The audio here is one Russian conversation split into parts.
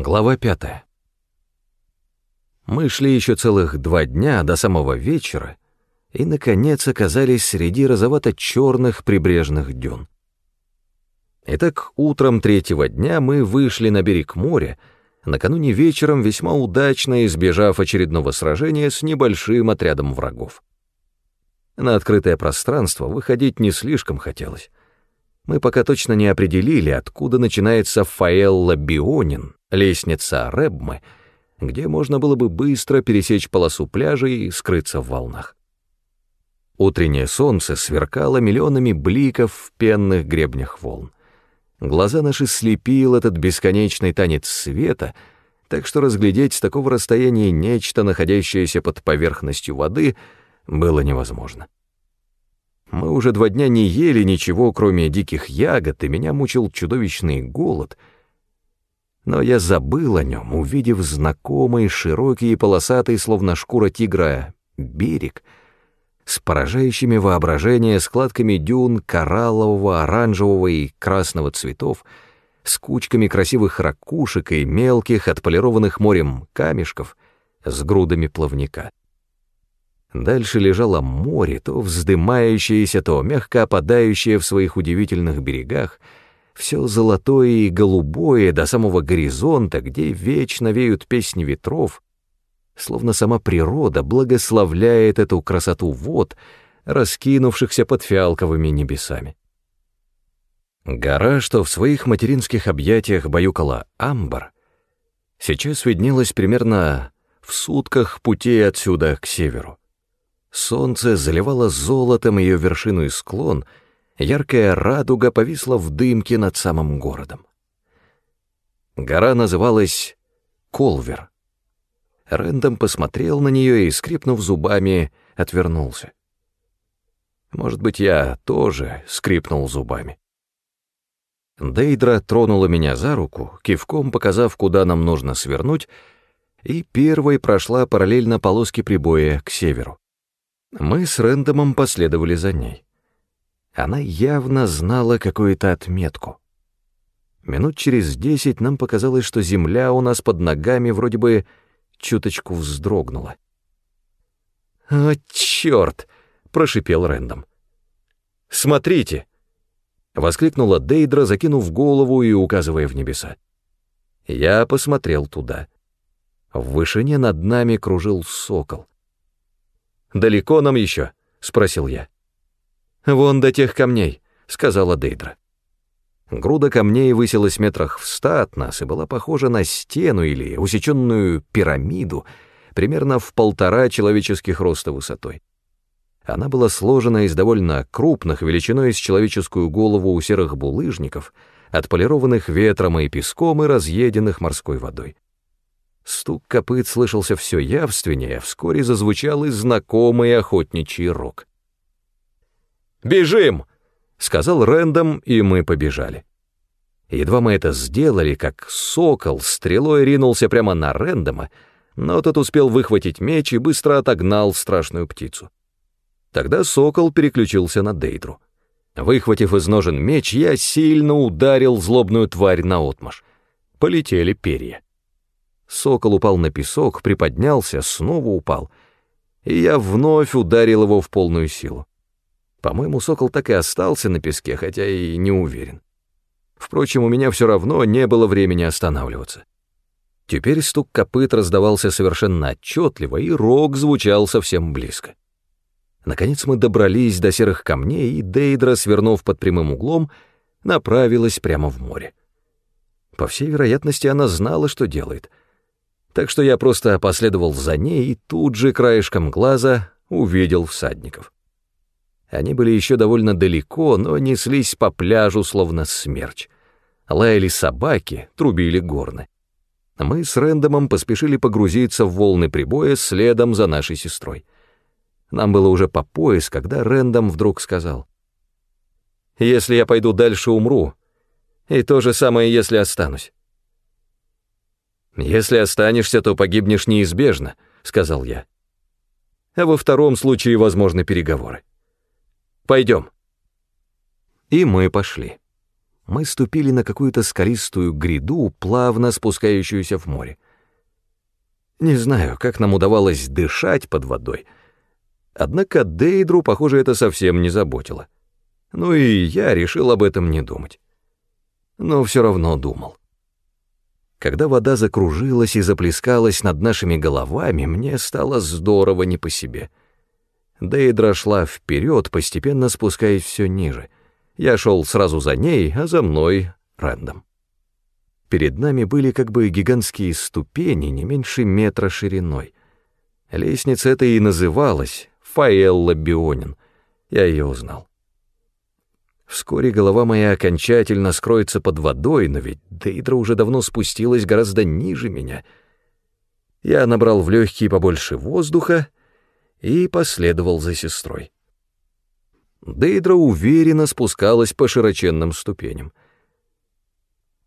Глава пятая. Мы шли еще целых два дня до самого вечера и, наконец, оказались среди розовато-черных прибрежных дюн. Итак, утром третьего дня мы вышли на берег моря, накануне вечером весьма удачно избежав очередного сражения с небольшим отрядом врагов. На открытое пространство выходить не слишком хотелось. Мы пока точно не определили, откуда начинается Фаэлла Бионин, лестница Ребмы, где можно было бы быстро пересечь полосу пляжа и скрыться в волнах. Утреннее солнце сверкало миллионами бликов в пенных гребнях волн. Глаза наши слепил этот бесконечный танец света, так что разглядеть с такого расстояния нечто, находящееся под поверхностью воды, было невозможно. Мы уже два дня не ели ничего, кроме диких ягод, и меня мучил чудовищный голод. Но я забыл о нем, увидев знакомый, широкий и полосатый, словно шкура тигра, берег с поражающими воображение складками дюн кораллового, оранжевого и красного цветов, с кучками красивых ракушек и мелких, отполированных морем камешков, с грудами плавника. Дальше лежало море, то вздымающееся, то мягко опадающее в своих удивительных берегах, все золотое и голубое до самого горизонта, где вечно веют песни ветров, словно сама природа благословляет эту красоту вод, раскинувшихся под фиалковыми небесами. Гора, что в своих материнских объятиях баюкала амбар, сейчас виднелась примерно в сутках пути отсюда к северу. Солнце заливало золотом ее вершину и склон, яркая радуга повисла в дымке над самым городом. Гора называлась Колвер. Рэндом посмотрел на нее и, скрипнув зубами, отвернулся. Может быть, я тоже скрипнул зубами. Дейдра тронула меня за руку, кивком показав, куда нам нужно свернуть, и первой прошла параллельно полоске прибоя к северу. Мы с Рэндомом последовали за ней. Она явно знала какую-то отметку. Минут через десять нам показалось, что земля у нас под ногами вроде бы чуточку вздрогнула. «О, черт!» — прошипел Рэндом. «Смотрите!» — воскликнула Дейдра, закинув голову и указывая в небеса. Я посмотрел туда. В вышине над нами кружил сокол. Далеко нам еще?» — спросил я. «Вон до тех камней», — сказала Дейдра. Груда камней высилась метрах в ста от нас и была похожа на стену или усеченную пирамиду, примерно в полтора человеческих роста высотой. Она была сложена из довольно крупных, величиной с человеческую голову у серых булыжников, отполированных ветром и песком и разъеденных морской водой. Стук копыт слышался все явственнее, вскоре зазвучал и знакомый охотничий рог. «Бежим!» — сказал Рэндом, и мы побежали. Едва мы это сделали, как сокол стрелой ринулся прямо на Рэндома, но тот успел выхватить меч и быстро отогнал страшную птицу. Тогда сокол переключился на Дейдру. Выхватив из ножен меч, я сильно ударил злобную тварь наотмашь. Полетели перья. Сокол упал на песок, приподнялся, снова упал, и я вновь ударил его в полную силу. По-моему, сокол так и остался на песке, хотя и не уверен. Впрочем, у меня все равно не было времени останавливаться. Теперь стук копыт раздавался совершенно отчетливо, и рог звучал совсем близко. Наконец мы добрались до серых камней, и Дейдра, свернув под прямым углом, направилась прямо в море. По всей вероятности, она знала, что делает — так что я просто последовал за ней и тут же краешком глаза увидел всадников. Они были еще довольно далеко, но неслись по пляжу, словно смерч. Лаяли собаки, трубили горны. Мы с Рэндомом поспешили погрузиться в волны прибоя следом за нашей сестрой. Нам было уже по пояс, когда Рэндом вдруг сказал. «Если я пойду дальше, умру. И то же самое, если останусь. «Если останешься, то погибнешь неизбежно», — сказал я. «А во втором случае возможны переговоры. Пойдем». И мы пошли. мы ступили на какую-то скалистую гряду, плавно спускающуюся в море. Не знаю, как нам удавалось дышать под водой, однако Дейдру, похоже, это совсем не заботило. Ну и я решил об этом не думать. Но все равно думал. Когда вода закружилась и заплескалась над нашими головами, мне стало здорово не по себе. Дейдра шла вперед, постепенно спускаясь все ниже. Я шел сразу за ней, а за мной — Рэндом. Перед нами были как бы гигантские ступени, не меньше метра шириной. Лестница эта и называлась Фаэлла Бионин. Я ее узнал. Вскоре голова моя окончательно скроется под водой, но ведь Дейдра уже давно спустилась гораздо ниже меня. Я набрал в легкие побольше воздуха и последовал за сестрой. Дейдра уверенно спускалась по широченным ступеням.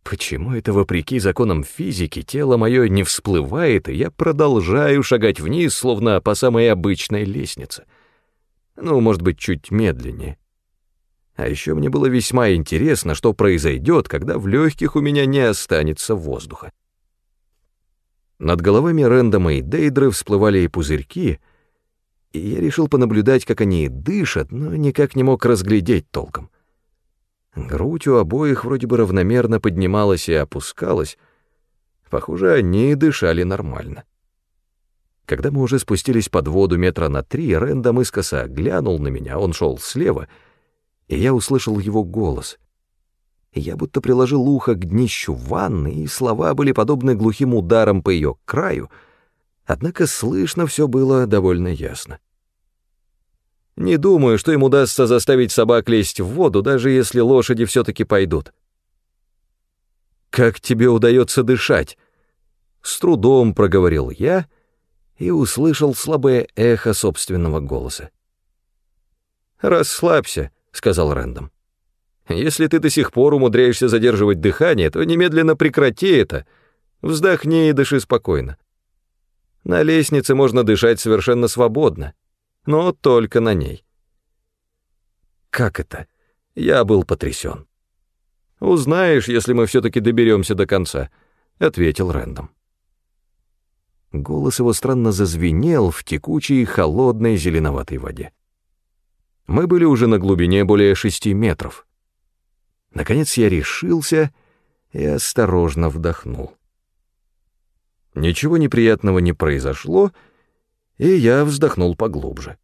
Почему это, вопреки законам физики, тело мое не всплывает, и я продолжаю шагать вниз, словно по самой обычной лестнице? Ну, может быть, чуть медленнее. А еще мне было весьма интересно, что произойдет, когда в легких у меня не останется воздуха. Над головами Рэндома и Дейдры всплывали и пузырьки, и я решил понаблюдать, как они дышат, но никак не мог разглядеть толком. Грудь у обоих вроде бы равномерно поднималась и опускалась. Похоже, они дышали нормально. Когда мы уже спустились под воду метра на три, Рэндом искоса глянул на меня, он шел слева — и я услышал его голос. Я будто приложил ухо к днищу ванны, и слова были подобны глухим ударам по ее краю, однако слышно все было довольно ясно. Не думаю, что им удастся заставить собак лезть в воду, даже если лошади все-таки пойдут. «Как тебе удается дышать?» С трудом проговорил я и услышал слабое эхо собственного голоса. «Расслабься», — сказал Рэндом. «Если ты до сих пор умудряешься задерживать дыхание, то немедленно прекрати это. Вздохни и дыши спокойно. На лестнице можно дышать совершенно свободно, но только на ней». «Как это?» Я был потрясен. «Узнаешь, если мы все-таки доберемся до конца», — ответил Рэндом. Голос его странно зазвенел в текучей, холодной зеленоватой воде. Мы были уже на глубине более шести метров. Наконец я решился и осторожно вдохнул. Ничего неприятного не произошло, и я вздохнул поглубже.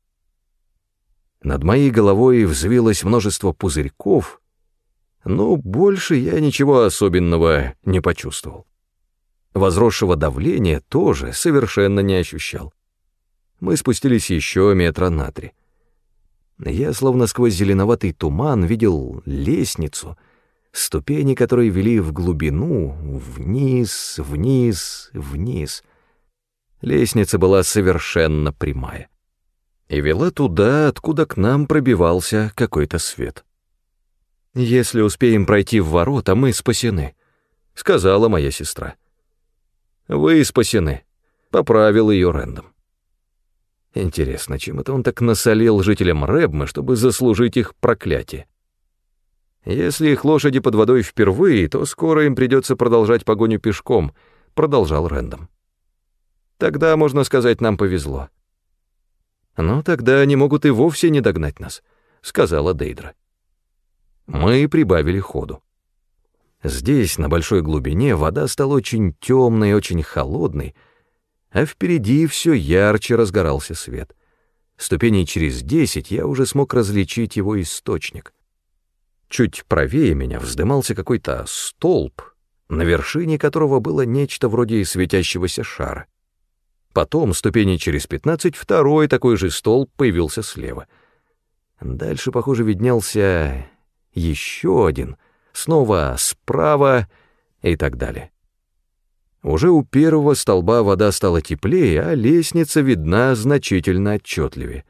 Над моей головой взвилось множество пузырьков, но больше я ничего особенного не почувствовал. Возросшего давления тоже совершенно не ощущал. Мы спустились еще метра на три. Я словно сквозь зеленоватый туман видел лестницу, ступени которой вели в глубину, вниз, вниз, вниз. Лестница была совершенно прямая и вела туда, откуда к нам пробивался какой-то свет. «Если успеем пройти в ворота, мы спасены», — сказала моя сестра. «Вы спасены», — поправил ее Рэндом. Интересно, чем это он так насолил жителям Рэбмы, чтобы заслужить их проклятие? Если их лошади под водой впервые, то скоро им придется продолжать погоню пешком, продолжал Рэндом. Тогда, можно сказать, нам повезло. Но тогда они могут и вовсе не догнать нас, сказала Дейдра. Мы прибавили ходу. Здесь, на большой глубине, вода стала очень темной, очень холодной, а впереди все ярче разгорался свет. Ступеней через десять я уже смог различить его источник. Чуть правее меня вздымался какой-то столб, на вершине которого было нечто вроде светящегося шара. Потом, ступени через пятнадцать, второй такой же столб появился слева. Дальше, похоже, виднелся еще один, снова справа и так далее. Уже у первого столба вода стала теплее, а лестница видна значительно отчетливее.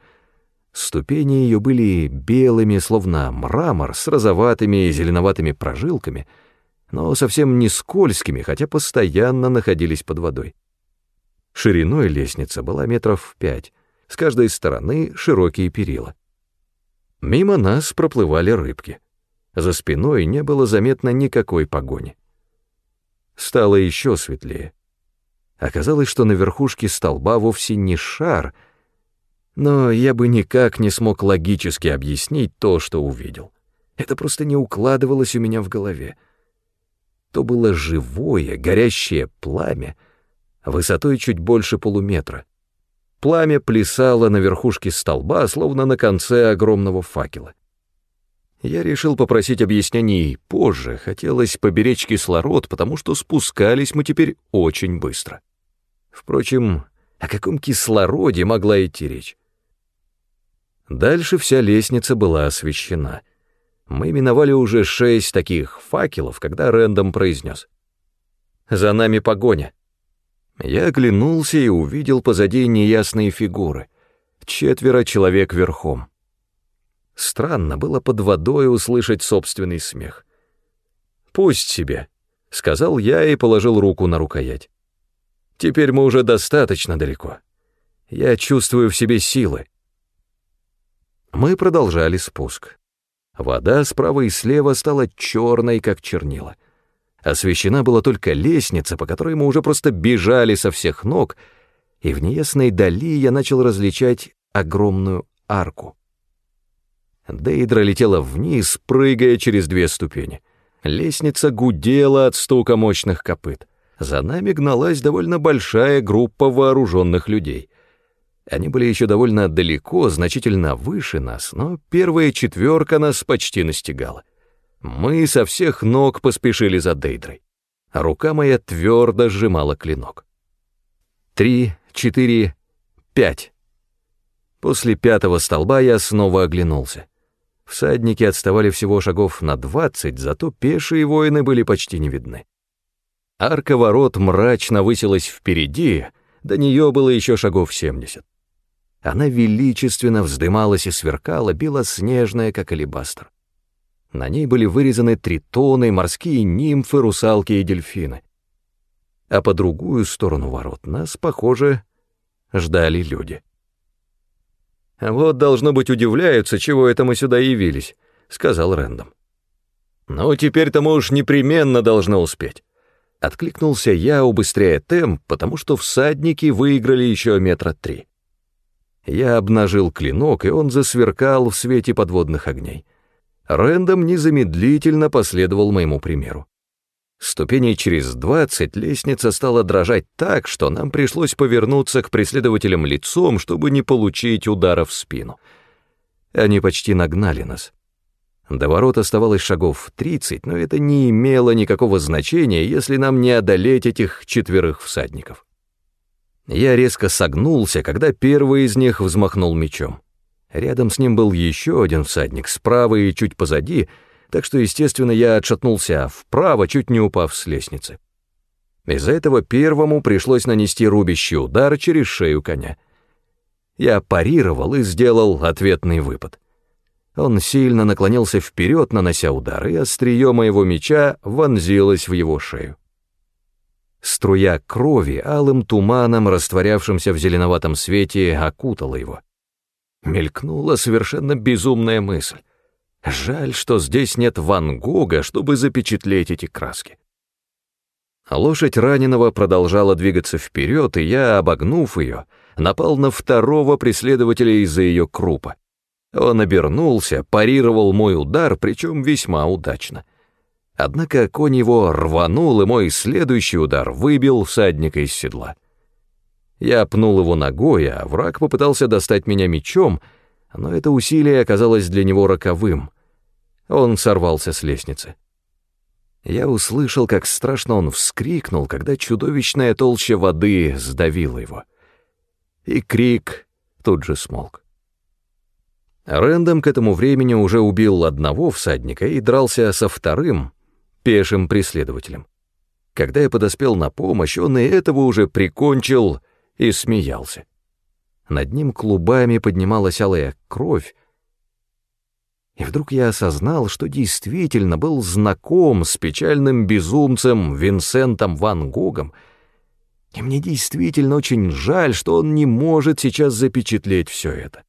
Ступени ее были белыми, словно мрамор, с розоватыми и зеленоватыми прожилками, но совсем не скользкими, хотя постоянно находились под водой. Шириной лестница была метров пять, с каждой стороны широкие перила. Мимо нас проплывали рыбки. За спиной не было заметно никакой погони. Стало еще светлее. Оказалось, что на верхушке столба вовсе не шар, но я бы никак не смог логически объяснить то, что увидел. Это просто не укладывалось у меня в голове. То было живое, горящее пламя, высотой чуть больше полуметра. Пламя плясало на верхушке столба, словно на конце огромного факела. Я решил попросить объяснений позже, хотелось поберечь кислород, потому что спускались мы теперь очень быстро. Впрочем, о каком кислороде могла идти речь? Дальше вся лестница была освещена. Мы миновали уже шесть таких факелов, когда Рэндом произнес. «За нами погоня». Я оглянулся и увидел позади неясные фигуры. Четверо человек верхом. Странно было под водой услышать собственный смех. «Пусть себе», — сказал я и положил руку на рукоять. «Теперь мы уже достаточно далеко. Я чувствую в себе силы». Мы продолжали спуск. Вода справа и слева стала черной, как чернила. Освещена была только лестница, по которой мы уже просто бежали со всех ног, и в неясной дали я начал различать огромную арку. Дейдра летела вниз, прыгая через две ступени. Лестница гудела от стука мощных копыт. За нами гналась довольно большая группа вооруженных людей. Они были еще довольно далеко, значительно выше нас, но первая четверка нас почти настигала. Мы со всех ног поспешили за Дейдрой. рука моя твердо сжимала клинок. Три, четыре, пять. После пятого столба я снова оглянулся. Всадники отставали всего шагов на двадцать, зато пешие воины были почти не видны. Арка ворот мрачно высилась впереди, до нее было еще шагов семьдесят. Она величественно вздымалась и сверкала, белоснежная, как алебастр. На ней были вырезаны тритоны, морские нимфы, русалки и дельфины. А по другую сторону ворот нас, похоже, ждали люди. «Вот, должно быть, удивляются, чего это мы сюда явились», — сказал Рэндом. «Ну, теперь-то мы уж непременно должны успеть». Откликнулся я, убыстряя темп, потому что всадники выиграли еще метра три. Я обнажил клинок, и он засверкал в свете подводных огней. Рэндом незамедлительно последовал моему примеру. Ступеней через двадцать лестница стала дрожать так, что нам пришлось повернуться к преследователям лицом, чтобы не получить удара в спину. Они почти нагнали нас. До ворот оставалось шагов тридцать, но это не имело никакого значения, если нам не одолеть этих четверых всадников. Я резко согнулся, когда первый из них взмахнул мечом. Рядом с ним был еще один всадник, справа и чуть позади — так что, естественно, я отшатнулся вправо, чуть не упав с лестницы. Из-за этого первому пришлось нанести рубящий удар через шею коня. Я парировал и сделал ответный выпад. Он сильно наклонился вперед, нанося удар, и острие моего меча вонзилось в его шею. Струя крови алым туманом, растворявшимся в зеленоватом свете, окутала его. Мелькнула совершенно безумная мысль. Жаль, что здесь нет Ван Гога, чтобы запечатлеть эти краски. Лошадь раненого продолжала двигаться вперед, и я, обогнув ее, напал на второго преследователя из-за ее крупа. Он обернулся, парировал мой удар, причем весьма удачно. Однако конь его рванул, и мой следующий удар выбил всадника из седла. Я пнул его ногой, а враг попытался достать меня мечом — но это усилие оказалось для него роковым. Он сорвался с лестницы. Я услышал, как страшно он вскрикнул, когда чудовищная толща воды сдавила его. И крик тут же смолк. Рэндом к этому времени уже убил одного всадника и дрался со вторым, пешим преследователем. Когда я подоспел на помощь, он и этого уже прикончил и смеялся. Над ним клубами поднималась алая кровь. И вдруг я осознал, что действительно был знаком с печальным безумцем Винсентом Ван Гогом, и мне действительно очень жаль, что он не может сейчас запечатлеть все это.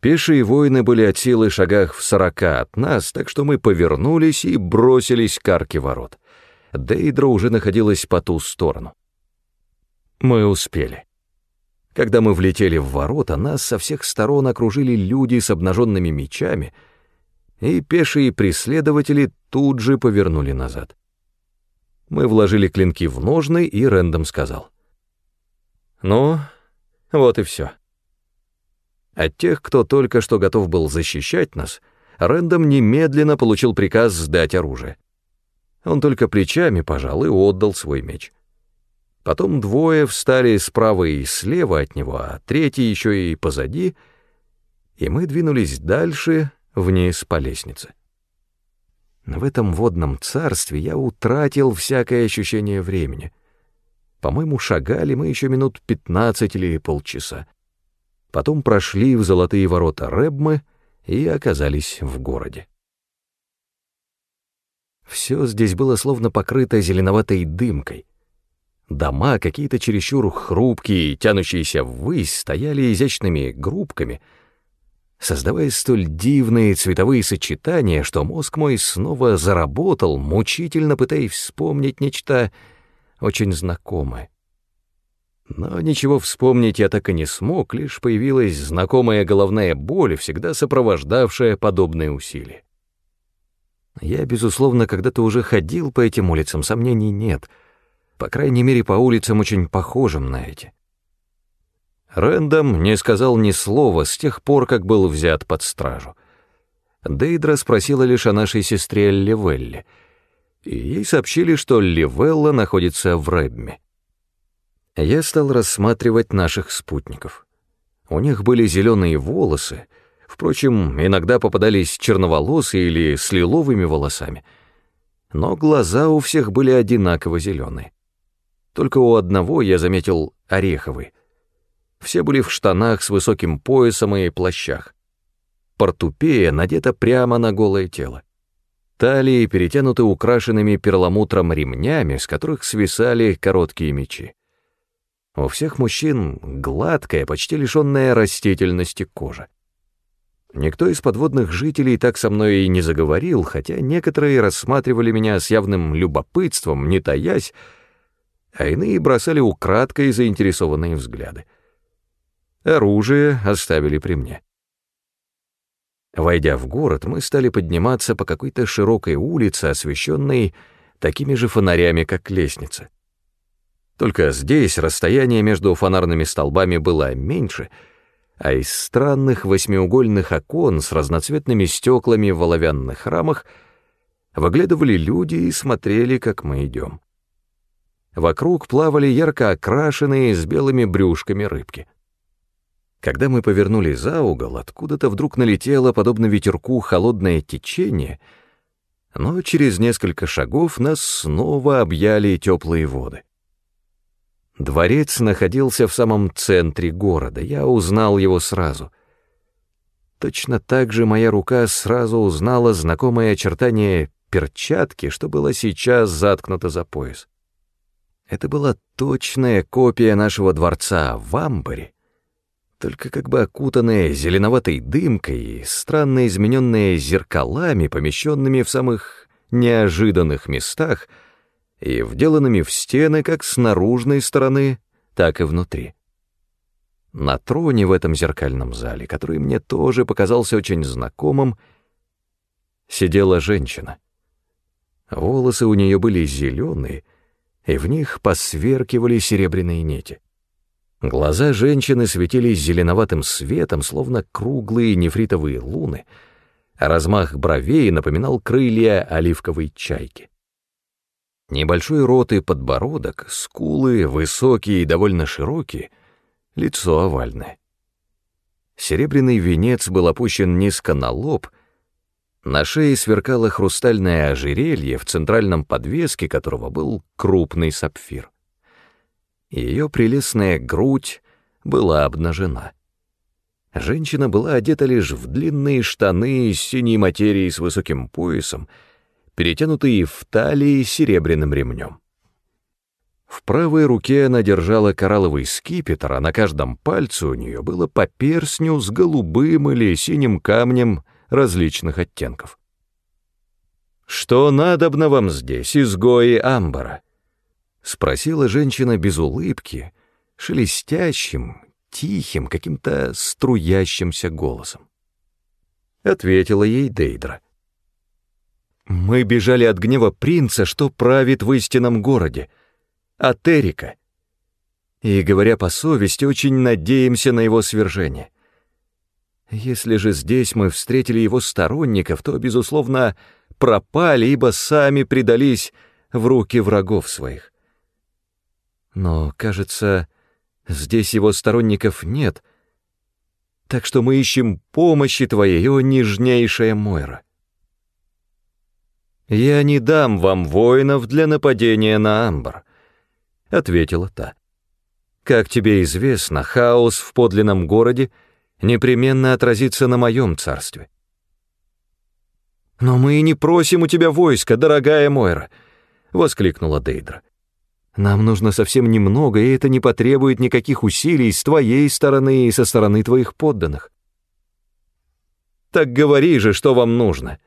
Пешие воины были от силы шагах в сорока от нас, так что мы повернулись и бросились к арке ворот. Дейдра уже находилась по ту сторону. Мы успели. Когда мы влетели в ворота, нас со всех сторон окружили люди с обнаженными мечами, и пешие преследователи тут же повернули назад. Мы вложили клинки в ножны, и Рэндом сказал. «Ну, вот и все». От тех, кто только что готов был защищать нас, Рэндом немедленно получил приказ сдать оружие. Он только плечами пожал и отдал свой меч. Потом двое встали справа и слева от него, а третий еще и позади, и мы двинулись дальше, вниз по лестнице. В этом водном царстве я утратил всякое ощущение времени. По-моему, шагали мы еще минут пятнадцать или полчаса. Потом прошли в золотые ворота Рэбмы и оказались в городе. Все здесь было словно покрыто зеленоватой дымкой. Дома, какие-то чересчур хрупкие, тянущиеся ввысь, стояли изящными группками, создавая столь дивные цветовые сочетания, что мозг мой снова заработал, мучительно пытаясь вспомнить нечто очень знакомое. Но ничего вспомнить я так и не смог, лишь появилась знакомая головная боль, всегда сопровождавшая подобные усилия. Я, безусловно, когда-то уже ходил по этим улицам, сомнений нет. По крайней мере, по улицам, очень похожим на эти. Рэндом не сказал ни слова с тех пор, как был взят под стражу. Дейдра спросила лишь о нашей сестре Ливелле, и ей сообщили, что Ливелла находится в Рэбме. Я стал рассматривать наших спутников. У них были зеленые волосы, впрочем, иногда попадались черноволосые или с лиловыми волосами. Но глаза у всех были одинаково зеленые. Только у одного я заметил ореховый. Все были в штанах с высоким поясом и плащах. Портупея надета прямо на голое тело. Талии перетянуты украшенными перламутром ремнями, с которых свисали короткие мечи. У всех мужчин гладкая, почти лишенная растительности кожа. Никто из подводных жителей так со мной и не заговорил, хотя некоторые рассматривали меня с явным любопытством, не таясь, а иные бросали украдкой заинтересованные взгляды. Оружие оставили при мне. Войдя в город, мы стали подниматься по какой-то широкой улице, освещенной такими же фонарями, как лестница. Только здесь расстояние между фонарными столбами было меньше, а из странных восьмиугольных окон с разноцветными стеклами в оловянных рамах выглядывали люди и смотрели, как мы идем. Вокруг плавали ярко окрашенные с белыми брюшками рыбки. Когда мы повернули за угол, откуда-то вдруг налетело, подобно ветерку, холодное течение, но через несколько шагов нас снова объяли теплые воды. Дворец находился в самом центре города, я узнал его сразу. Точно так же моя рука сразу узнала знакомое очертание перчатки, что было сейчас заткнуто за пояс. Это была точная копия нашего дворца в Амбаре, только как бы окутанная зеленоватой дымкой и странно измененная зеркалами, помещенными в самых неожиданных местах — и вделанными в стены как с наружной стороны, так и внутри. На троне в этом зеркальном зале, который мне тоже показался очень знакомым, сидела женщина. Волосы у нее были зеленые, и в них посверкивали серебряные нити. Глаза женщины светились зеленоватым светом, словно круглые нефритовые луны, а размах бровей напоминал крылья оливковой чайки. Небольшой рот и подбородок, скулы высокие и довольно широкие, лицо овальное. Серебряный венец был опущен низко на лоб, на шее сверкало хрустальное ожерелье, в центральном подвеске которого был крупный сапфир. Ее прелестная грудь была обнажена. Женщина была одета лишь в длинные штаны из синей материи с высоким поясом, перетянутые в талии серебряным ремнем. В правой руке она держала коралловый скипетр, а на каждом пальце у нее было по перстню с голубым или синим камнем различных оттенков. «Что надобно вам здесь, изгои Амбара?» — спросила женщина без улыбки, шелестящим, тихим, каким-то струящимся голосом. Ответила ей Дейдра. «Мы бежали от гнева принца, что правит в истинном городе, от Эрика. И, говоря по совести, очень надеемся на его свержение. Если же здесь мы встретили его сторонников, то, безусловно, пропали, ибо сами предались в руки врагов своих. Но, кажется, здесь его сторонников нет, так что мы ищем помощи твоей, о нежнейшая Мойра. «Я не дам вам воинов для нападения на Амбар», — ответила та. «Как тебе известно, хаос в подлинном городе непременно отразится на моем царстве». «Но мы и не просим у тебя войска, дорогая Мойра», — воскликнула Дейдра. «Нам нужно совсем немного, и это не потребует никаких усилий с твоей стороны и со стороны твоих подданных». «Так говори же, что вам нужно»,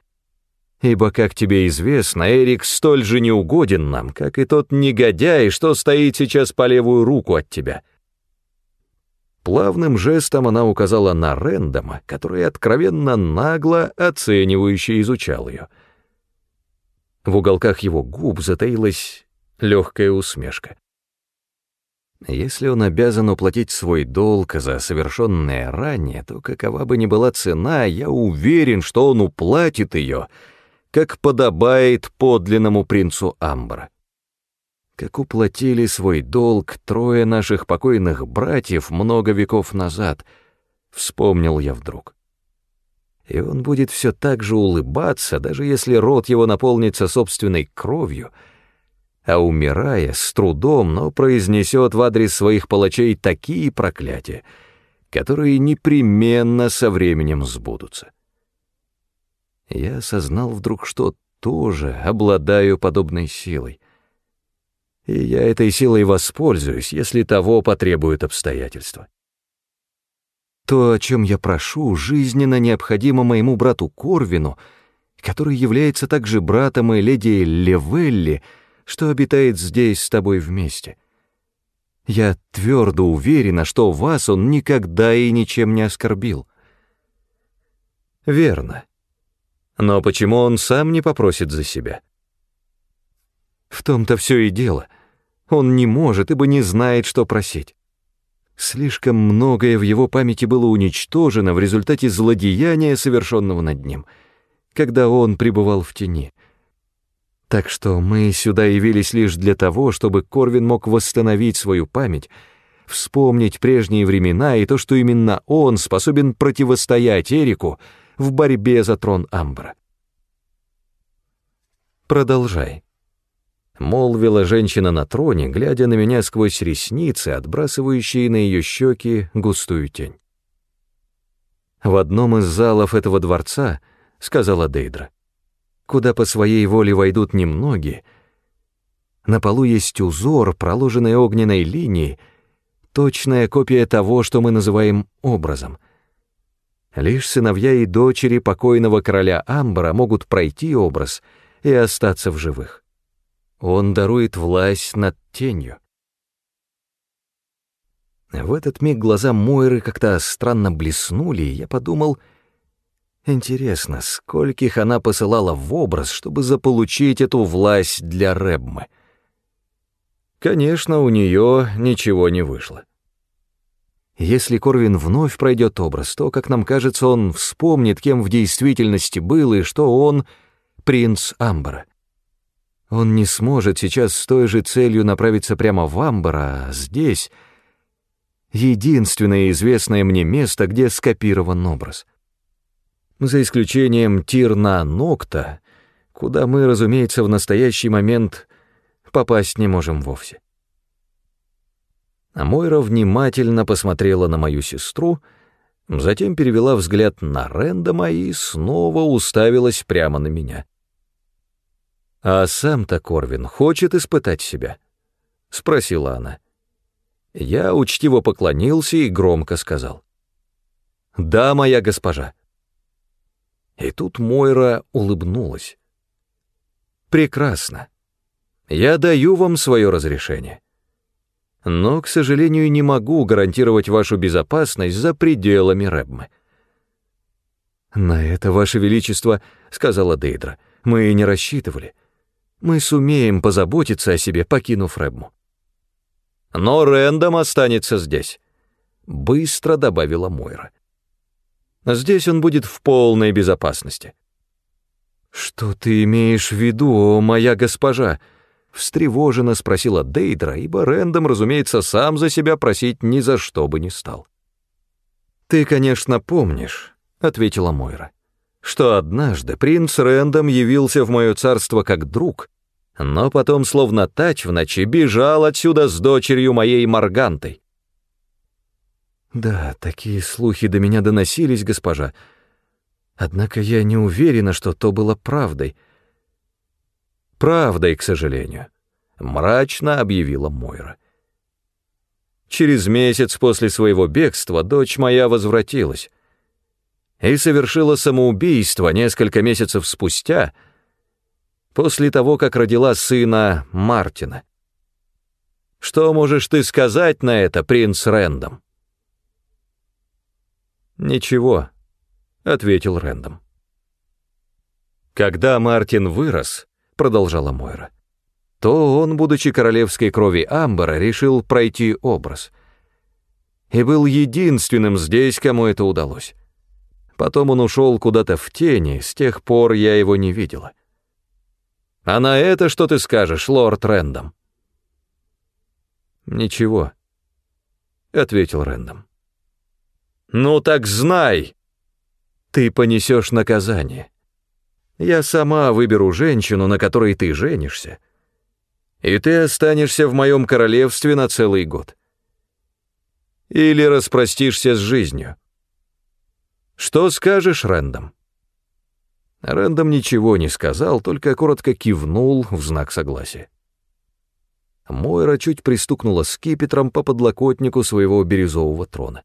Ибо, как тебе известно, Эрик столь же неугоден нам, как и тот негодяй, что стоит сейчас по левую руку от тебя». Плавным жестом она указала на Рэндома, который откровенно нагло оценивающе изучал ее. В уголках его губ затаилась легкая усмешка. Если он обязан уплатить свой долг за совершенное ранее, то какова бы ни была цена, я уверен, что он уплатит ее — как подобает подлинному принцу Амбра. Как уплатили свой долг трое наших покойных братьев много веков назад, вспомнил я вдруг. И он будет все так же улыбаться, даже если рот его наполнится собственной кровью, а умирая, с трудом, но произнесет в адрес своих палачей такие проклятия, которые непременно со временем сбудутся я осознал вдруг, что тоже обладаю подобной силой. И я этой силой воспользуюсь, если того потребуют обстоятельства. То, о чем я прошу, жизненно необходимо моему брату Корвину, который является также братом и леди Левелли, что обитает здесь с тобой вместе. Я твердо уверена, что вас он никогда и ничем не оскорбил. Верно. Но почему он сам не попросит за себя? В том-то все и дело. Он не может, ибо не знает, что просить. Слишком многое в его памяти было уничтожено в результате злодеяния, совершенного над ним, когда он пребывал в тени. Так что мы сюда явились лишь для того, чтобы Корвин мог восстановить свою память, вспомнить прежние времена и то, что именно он способен противостоять Эрику — в борьбе за трон Амбра. «Продолжай», — молвила женщина на троне, глядя на меня сквозь ресницы, отбрасывающие на ее щеки густую тень. «В одном из залов этого дворца, — сказала Дейдра, — куда по своей воле войдут немногие, на полу есть узор, проложенный огненной линией, точная копия того, что мы называем образом — Лишь сыновья и дочери покойного короля Амбара могут пройти образ и остаться в живых. Он дарует власть над тенью. В этот миг глаза Мойры как-то странно блеснули, и я подумал, интересно, скольких она посылала в образ, чтобы заполучить эту власть для Рэбмы. Конечно, у нее ничего не вышло. Если Корвин вновь пройдет образ, то, как нам кажется, он вспомнит, кем в действительности был и что он — принц Амбара. Он не сможет сейчас с той же целью направиться прямо в Амбара, а здесь — единственное известное мне место, где скопирован образ. За исключением Тирна Нокта, куда мы, разумеется, в настоящий момент попасть не можем вовсе. А Мойра внимательно посмотрела на мою сестру, затем перевела взгляд на Рэндома и снова уставилась прямо на меня. «А сам-то Корвин хочет испытать себя?» — спросила она. Я учтиво поклонился и громко сказал. «Да, моя госпожа». И тут Мойра улыбнулась. «Прекрасно. Я даю вам свое разрешение. Но, к сожалению, не могу гарантировать вашу безопасность за пределами Рэбмы». «На это, ваше величество», — сказала Дейдра, — «мы и не рассчитывали. Мы сумеем позаботиться о себе, покинув Рэбму». «Но Рэндом останется здесь», — быстро добавила Мойра. «Здесь он будет в полной безопасности». «Что ты имеешь в виду, о моя госпожа?» — встревоженно спросила Дейдра, ибо Рэндом, разумеется, сам за себя просить ни за что бы не стал. «Ты, конечно, помнишь», ответила Мойра, что однажды принц Рэндом явился в мое царство как друг, но потом, словно тач в ночи, бежал отсюда с дочерью моей Маргантой. Да, такие слухи до меня доносились, госпожа. Однако я не уверена, что то было правдой. Правдой, к сожалению, мрачно объявила Мойра. Через месяц после своего бегства дочь моя возвратилась и совершила самоубийство несколько месяцев спустя, после того, как родила сына Мартина. Что можешь ты сказать на это, принц Рэндом? Ничего, ответил Рэндом. Когда Мартин вырос, продолжала Мойра, то он, будучи королевской крови Амбера, решил пройти образ. И был единственным здесь, кому это удалось. Потом он ушел куда-то в тени, с тех пор я его не видела. А на это что ты скажешь, лорд Рэндом? Ничего, ответил Рэндом. Ну так знай, ты понесешь наказание. Я сама выберу женщину, на которой ты женишься, и ты останешься в моем королевстве на целый год. Или распростишься с жизнью. «Что скажешь, Рэндом?» Рэндом ничего не сказал, только коротко кивнул в знак согласия. Мойра чуть пристукнула скипетром по подлокотнику своего бирюзового трона.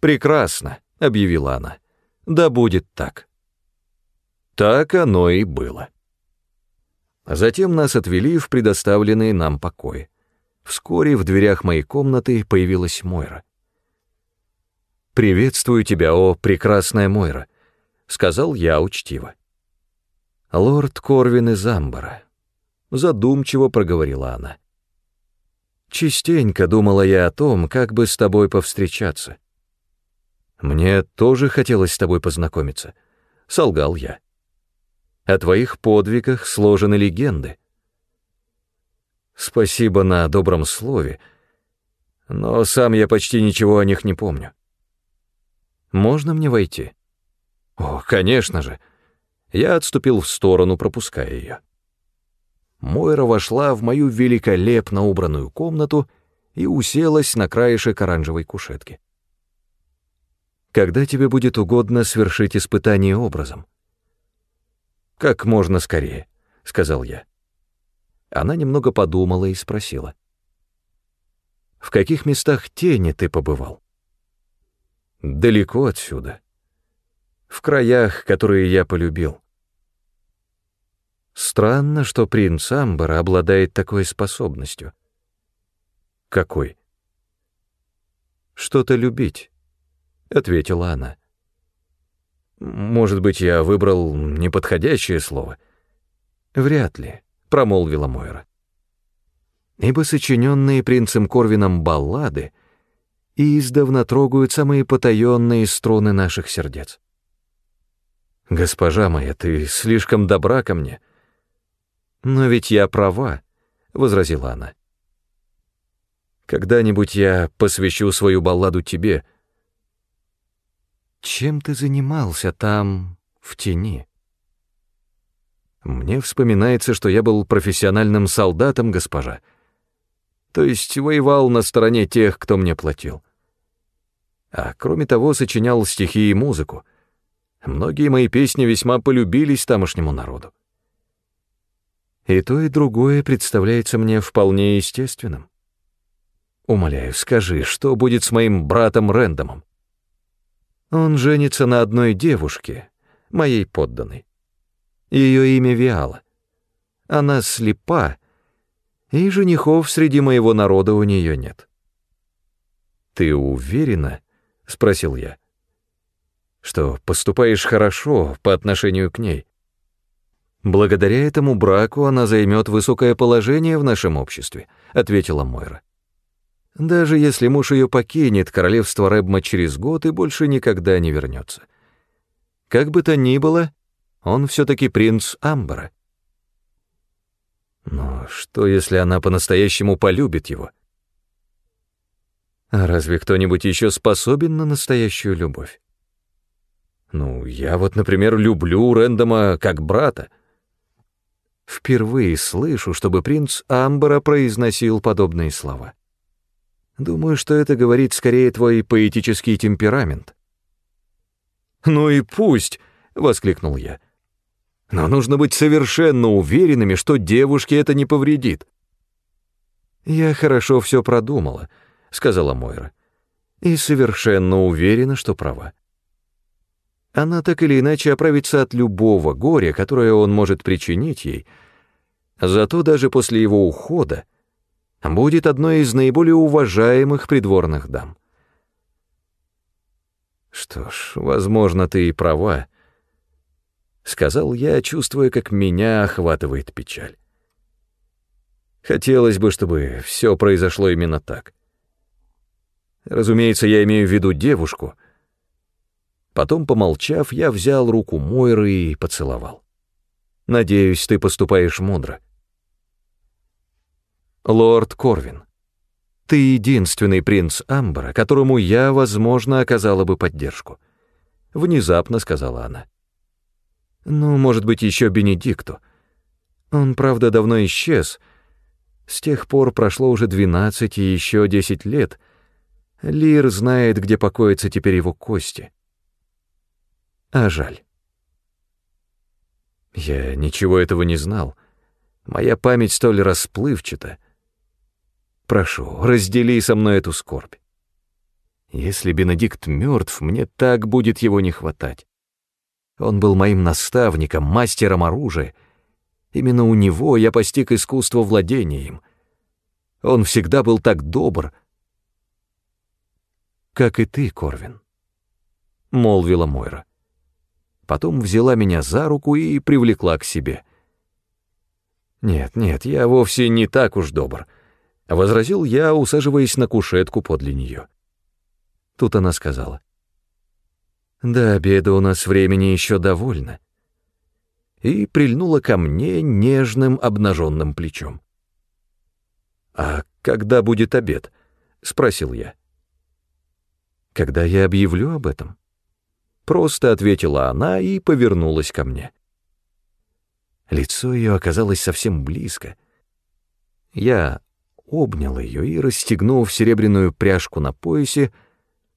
«Прекрасно», — объявила она, — «да будет так». Так оно и было. Затем нас отвели в предоставленные нам покои. Вскоре в дверях моей комнаты появилась Мойра. «Приветствую тебя, о прекрасная Мойра», — сказал я учтиво. «Лорд Корвин из Амбара», — задумчиво проговорила она. «Частенько думала я о том, как бы с тобой повстречаться. Мне тоже хотелось с тобой познакомиться», — солгал я. «О твоих подвигах сложены легенды». «Спасибо на добром слове, но сам я почти ничего о них не помню». Можно мне войти?» «О, конечно же!» Я отступил в сторону, пропуская ее. Мойра вошла в мою великолепно убранную комнату и уселась на краешек оранжевой кушетки. «Когда тебе будет угодно свершить испытание образом?» «Как можно скорее», — сказал я. Она немного подумала и спросила. «В каких местах тени ты побывал?» далеко отсюда, в краях, которые я полюбил. Странно, что принц Амбара обладает такой способностью. Какой? Что-то любить, — ответила она. Может быть, я выбрал неподходящее слово? Вряд ли, — промолвила Мойра. Ибо сочиненные принцем Корвином баллады — и издавна трогают самые потаенные струны наших сердец. «Госпожа моя, ты слишком добра ко мне». «Но ведь я права», — возразила она. «Когда-нибудь я посвящу свою балладу тебе». «Чем ты занимался там, в тени?» «Мне вспоминается, что я был профессиональным солдатом, госпожа, то есть воевал на стороне тех, кто мне платил а кроме того сочинял стихи и музыку. Многие мои песни весьма полюбились тамошнему народу. И то, и другое представляется мне вполне естественным. Умоляю, скажи, что будет с моим братом Рэндомом? Он женится на одной девушке, моей подданной. Ее имя Виала. Она слепа, и женихов среди моего народа у нее нет. «Ты уверена?» — спросил я. «Что поступаешь хорошо по отношению к ней. Благодаря этому браку она займет высокое положение в нашем обществе», — ответила Мойра. Даже если муж ее покинет королевство Рэбма через год и больше никогда не вернется. Как бы то ни было, он все-таки принц Амбара. Но что, если она по-настоящему полюбит его? А разве кто-нибудь еще способен на настоящую любовь? Ну, я вот, например, люблю Рэндома как брата. Впервые слышу, чтобы принц Амбара произносил подобные слова. Думаю, что это говорит скорее твой поэтический темперамент. «Ну и пусть!» — воскликнул я. «Но нужно быть совершенно уверенными, что девушке это не повредит». «Я хорошо все продумала», — сказала Мойра, «и совершенно уверена, что права. Она так или иначе оправится от любого горя, которое он может причинить ей, зато даже после его ухода будет одной из наиболее уважаемых придворных дам. Что ж, возможно, ты и права, сказал я, чувствуя, как меня охватывает печаль. Хотелось бы, чтобы все произошло именно так. Разумеется, я имею в виду девушку. Потом, помолчав, я взял руку Мойры и поцеловал. Надеюсь, ты поступаешь мудро. «Лорд Корвин, ты единственный принц Амбара, которому я, возможно, оказала бы поддержку», — внезапно сказала она. «Ну, может быть, еще Бенедикту. Он, правда, давно исчез. С тех пор прошло уже двенадцать и еще десять лет. Лир знает, где покоятся теперь его кости. А жаль». Я ничего этого не знал. Моя память столь расплывчата — Прошу, раздели со мной эту скорбь. Если Бенедикт мертв, мне так будет его не хватать. Он был моим наставником, мастером оружия. Именно у него я постиг искусство владения им. Он всегда был так добр, как и ты, Корвин, — молвила Мойра. Потом взяла меня за руку и привлекла к себе. Нет, нет, я вовсе не так уж добр —— возразил я, усаживаясь на кушетку подле нее. Тут она сказала. «До обеда у нас времени еще довольно» и прильнула ко мне нежным обнаженным плечом. «А когда будет обед?» — спросил я. «Когда я объявлю об этом?» Просто ответила она и повернулась ко мне. Лицо ее оказалось совсем близко. Я обнял ее и, расстегнув серебряную пряжку на поясе,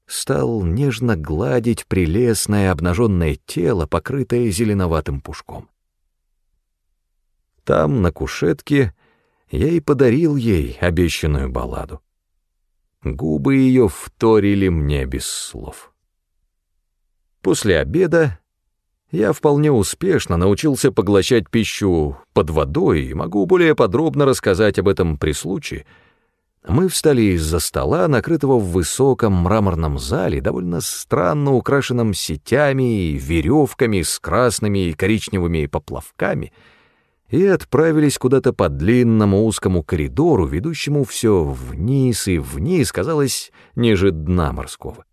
стал нежно гладить прелестное обнаженное тело, покрытое зеленоватым пушком. Там, на кушетке, я и подарил ей обещанную балладу. Губы ее вторили мне без слов. После обеда я вполне успешно научился поглощать пищу под водой и могу более подробно рассказать об этом при случае. Мы встали из-за стола, накрытого в высоком мраморном зале, довольно странно украшенном сетями и веревками с красными и коричневыми поплавками, и отправились куда-то по длинному узкому коридору, ведущему все вниз и вниз, казалось, ниже дна морского.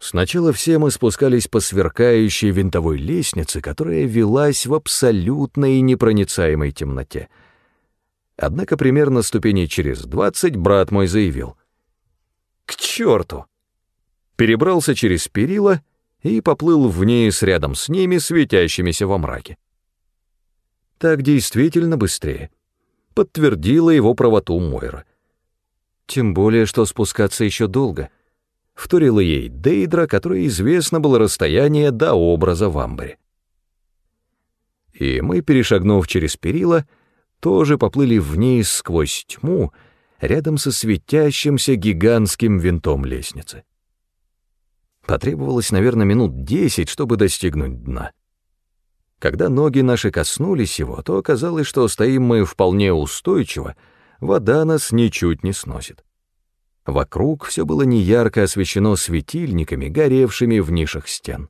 Сначала все мы спускались по сверкающей винтовой лестнице, которая велась в абсолютной непроницаемой темноте. Однако примерно ступеней через двадцать брат мой заявил. «К черту!» Перебрался через перила и поплыл вниз рядом с ними, светящимися во мраке. Так действительно быстрее. Подтвердила его правоту Мойра. Тем более, что спускаться еще долго — вторила ей Дейдра, которой известно было расстояние до образа в амбаре. И мы, перешагнув через перила, тоже поплыли вниз сквозь тьму, рядом со светящимся гигантским винтом лестницы. Потребовалось, наверное, минут десять, чтобы достигнуть дна. Когда ноги наши коснулись его, то оказалось, что стоим мы вполне устойчиво, вода нас ничуть не сносит. Вокруг все было неярко освещено светильниками, горевшими в нишах стен.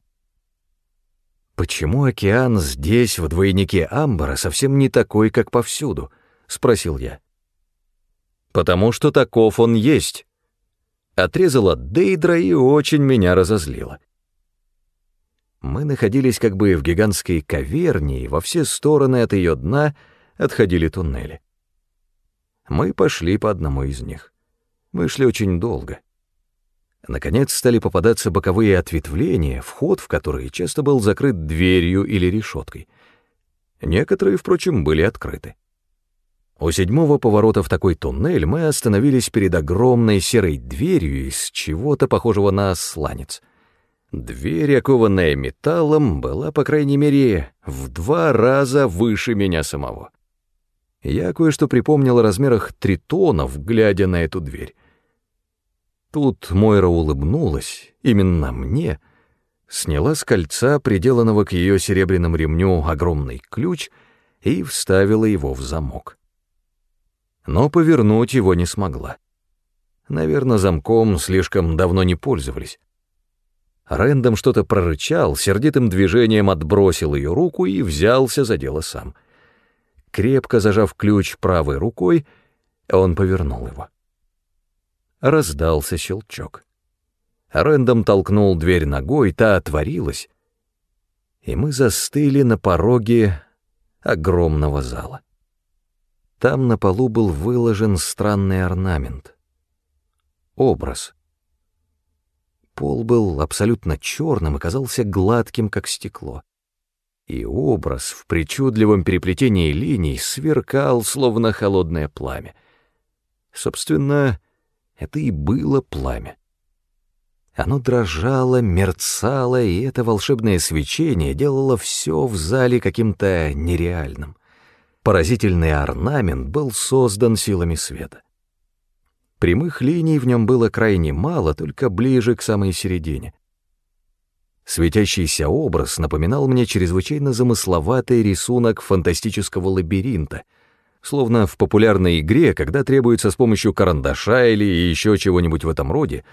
«Почему океан здесь, в двойнике Амбара, совсем не такой, как повсюду?» — спросил я. «Потому что таков он есть», — отрезала Дейдра и очень меня разозлила. Мы находились как бы в гигантской каверне, и во все стороны от ее дна отходили туннели. Мы пошли по одному из них. Мы шли очень долго. Наконец стали попадаться боковые ответвления, вход в которые часто был закрыт дверью или решеткой. Некоторые, впрочем, были открыты. У седьмого поворота в такой туннель мы остановились перед огромной серой дверью из чего-то похожего на сланец. Дверь, окованная металлом, была, по крайней мере, в два раза выше меня самого. Я кое-что припомнил о размерах тритонов, глядя на эту дверь. Тут Мойра улыбнулась, именно мне, сняла с кольца, приделанного к ее серебряным ремню, огромный ключ и вставила его в замок. Но повернуть его не смогла. Наверное, замком слишком давно не пользовались. Рэндом что-то прорычал, сердитым движением отбросил ее руку и взялся за дело сам. Крепко зажав ключ правой рукой, он повернул его. Раздался щелчок. Рэндом толкнул дверь ногой, та отворилась, и мы застыли на пороге огромного зала. Там на полу был выложен странный орнамент. Образ. Пол был абсолютно черным и казался гладким, как стекло. И образ в причудливом переплетении линий сверкал, словно холодное пламя. Собственно, это и было пламя. Оно дрожало, мерцало, и это волшебное свечение делало все в зале каким-то нереальным. Поразительный орнамент был создан силами света. Прямых линий в нем было крайне мало, только ближе к самой середине. Светящийся образ напоминал мне чрезвычайно замысловатый рисунок фантастического лабиринта — словно в популярной игре, когда требуется с помощью карандаша или еще чего-нибудь в этом роде,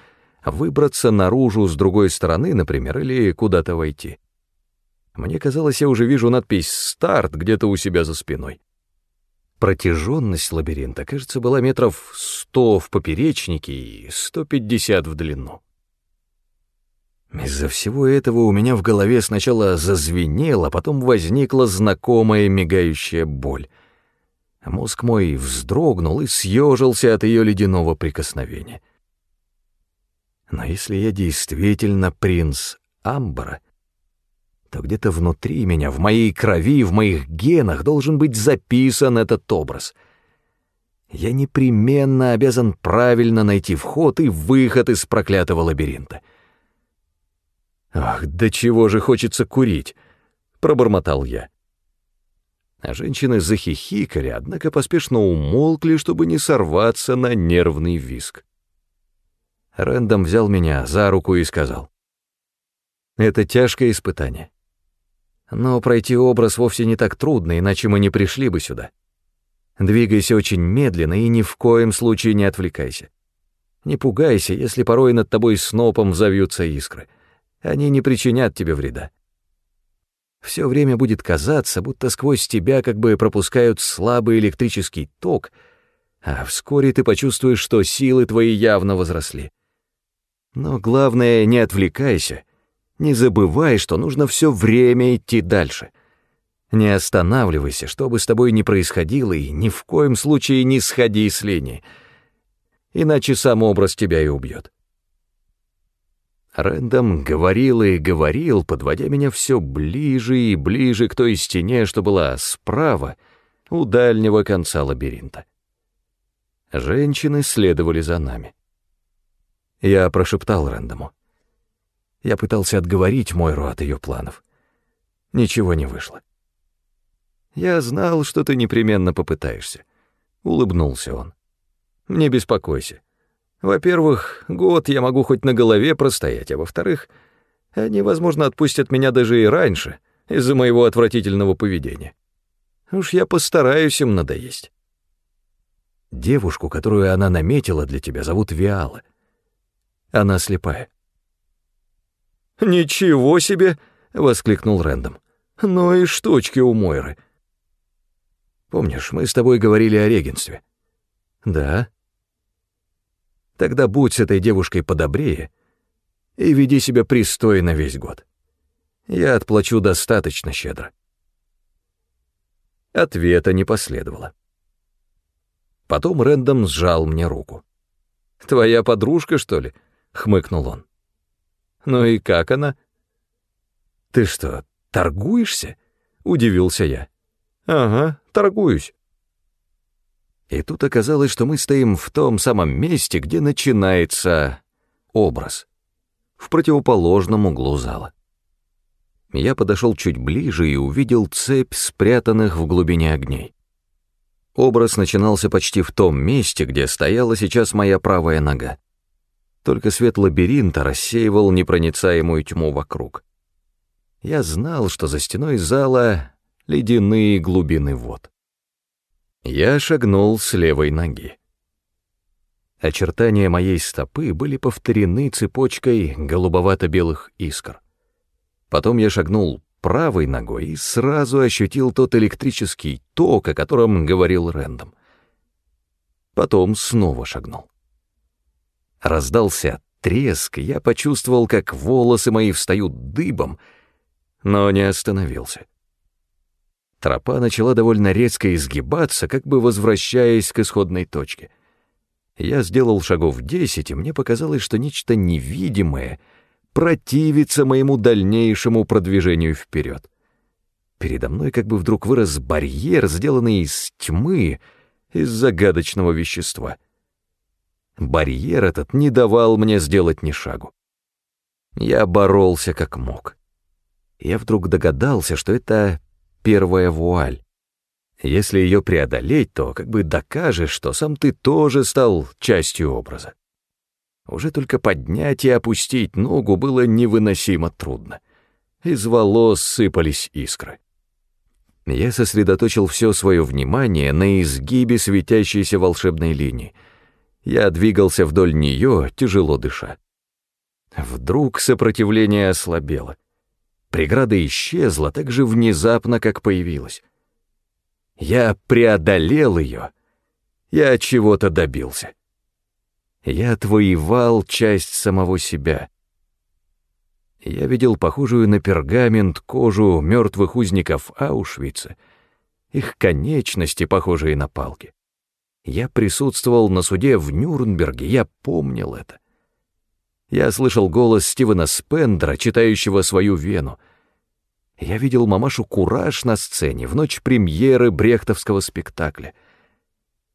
выбраться наружу с другой стороны, например, или куда-то войти. Мне казалось, я уже вижу надпись «Старт» где-то у себя за спиной. Протяженность лабиринта, кажется, была метров сто в поперечнике и сто пятьдесят в длину. Из-за всего этого у меня в голове сначала зазвенело, а потом возникла знакомая мигающая боль — Мозг мой вздрогнул и съежился от ее ледяного прикосновения. Но если я действительно принц Амбара, то где-то внутри меня, в моей крови, в моих генах должен быть записан этот образ. Я непременно обязан правильно найти вход и выход из проклятого лабиринта. «Ах, да чего же хочется курить!» — пробормотал я. А женщины захихикали, однако поспешно умолкли, чтобы не сорваться на нервный виск. Рэндом взял меня за руку и сказал. «Это тяжкое испытание. Но пройти образ вовсе не так трудно, иначе мы не пришли бы сюда. Двигайся очень медленно и ни в коем случае не отвлекайся. Не пугайся, если порой над тобой снопом завьются искры. Они не причинят тебе вреда. Все время будет казаться, будто сквозь тебя как бы пропускают слабый электрический ток, а вскоре ты почувствуешь, что силы твои явно возросли. Но главное, не отвлекайся, не забывай, что нужно все время идти дальше. Не останавливайся, что бы с тобой ни происходило, и ни в коем случае не сходи с линии, иначе сам образ тебя и убьет. Рэндом говорил и говорил, подводя меня все ближе и ближе к той стене, что была справа, у дальнего конца лабиринта. Женщины следовали за нами. Я прошептал Рэндому. Я пытался отговорить Мойру от ее планов. Ничего не вышло. «Я знал, что ты непременно попытаешься», — улыбнулся он. «Не беспокойся. Во-первых, год я могу хоть на голове простоять, а во-вторых, они, возможно, отпустят меня даже и раньше, из-за моего отвратительного поведения. Уж я постараюсь им надоесть». Девушку, которую она наметила для тебя, зовут Виала. Она слепая. «Ничего себе!» — воскликнул Рэндом. «Ну и штучки у Мойры». «Помнишь, мы с тобой говорили о регенстве?» «Да». «Тогда будь с этой девушкой подобрее и веди себя пристойно весь год. Я отплачу достаточно щедро». Ответа не последовало. Потом Рэндом сжал мне руку. «Твоя подружка, что ли?» — хмыкнул он. «Ну и как она?» «Ты что, торгуешься?» — удивился я. «Ага, торгуюсь». И тут оказалось, что мы стоим в том самом месте, где начинается образ, в противоположном углу зала. Я подошел чуть ближе и увидел цепь спрятанных в глубине огней. Образ начинался почти в том месте, где стояла сейчас моя правая нога. Только свет лабиринта рассеивал непроницаемую тьму вокруг. Я знал, что за стеной зала ледяные глубины вод. Я шагнул с левой ноги. Очертания моей стопы были повторены цепочкой голубовато-белых искр. Потом я шагнул правой ногой и сразу ощутил тот электрический ток, о котором говорил Рэндом. Потом снова шагнул. Раздался треск, я почувствовал, как волосы мои встают дыбом, но не остановился. Тропа начала довольно резко изгибаться, как бы возвращаясь к исходной точке. Я сделал шагов десять, и мне показалось, что нечто невидимое — противиться моему дальнейшему продвижению вперед. Передо мной как бы вдруг вырос барьер, сделанный из тьмы, из загадочного вещества. Барьер этот не давал мне сделать ни шагу. Я боролся как мог. Я вдруг догадался, что это первая вуаль. Если ее преодолеть, то как бы докажешь, что сам ты тоже стал частью образа. Уже только поднять и опустить ногу было невыносимо трудно. Из волос сыпались искры. Я сосредоточил все свое внимание на изгибе светящейся волшебной линии. Я двигался вдоль нее, тяжело дыша. Вдруг сопротивление ослабело. Преграда исчезла так же внезапно, как появилась. Я преодолел ее. Я чего-то добился. Я отвоевал часть самого себя. Я видел похожую на пергамент кожу мертвых узников Аушвица, их конечности, похожие на палки. Я присутствовал на суде в Нюрнберге, я помнил это. Я слышал голос Стивена Спендера, читающего свою вену. Я видел мамашу Кураж на сцене в ночь премьеры брехтовского спектакля —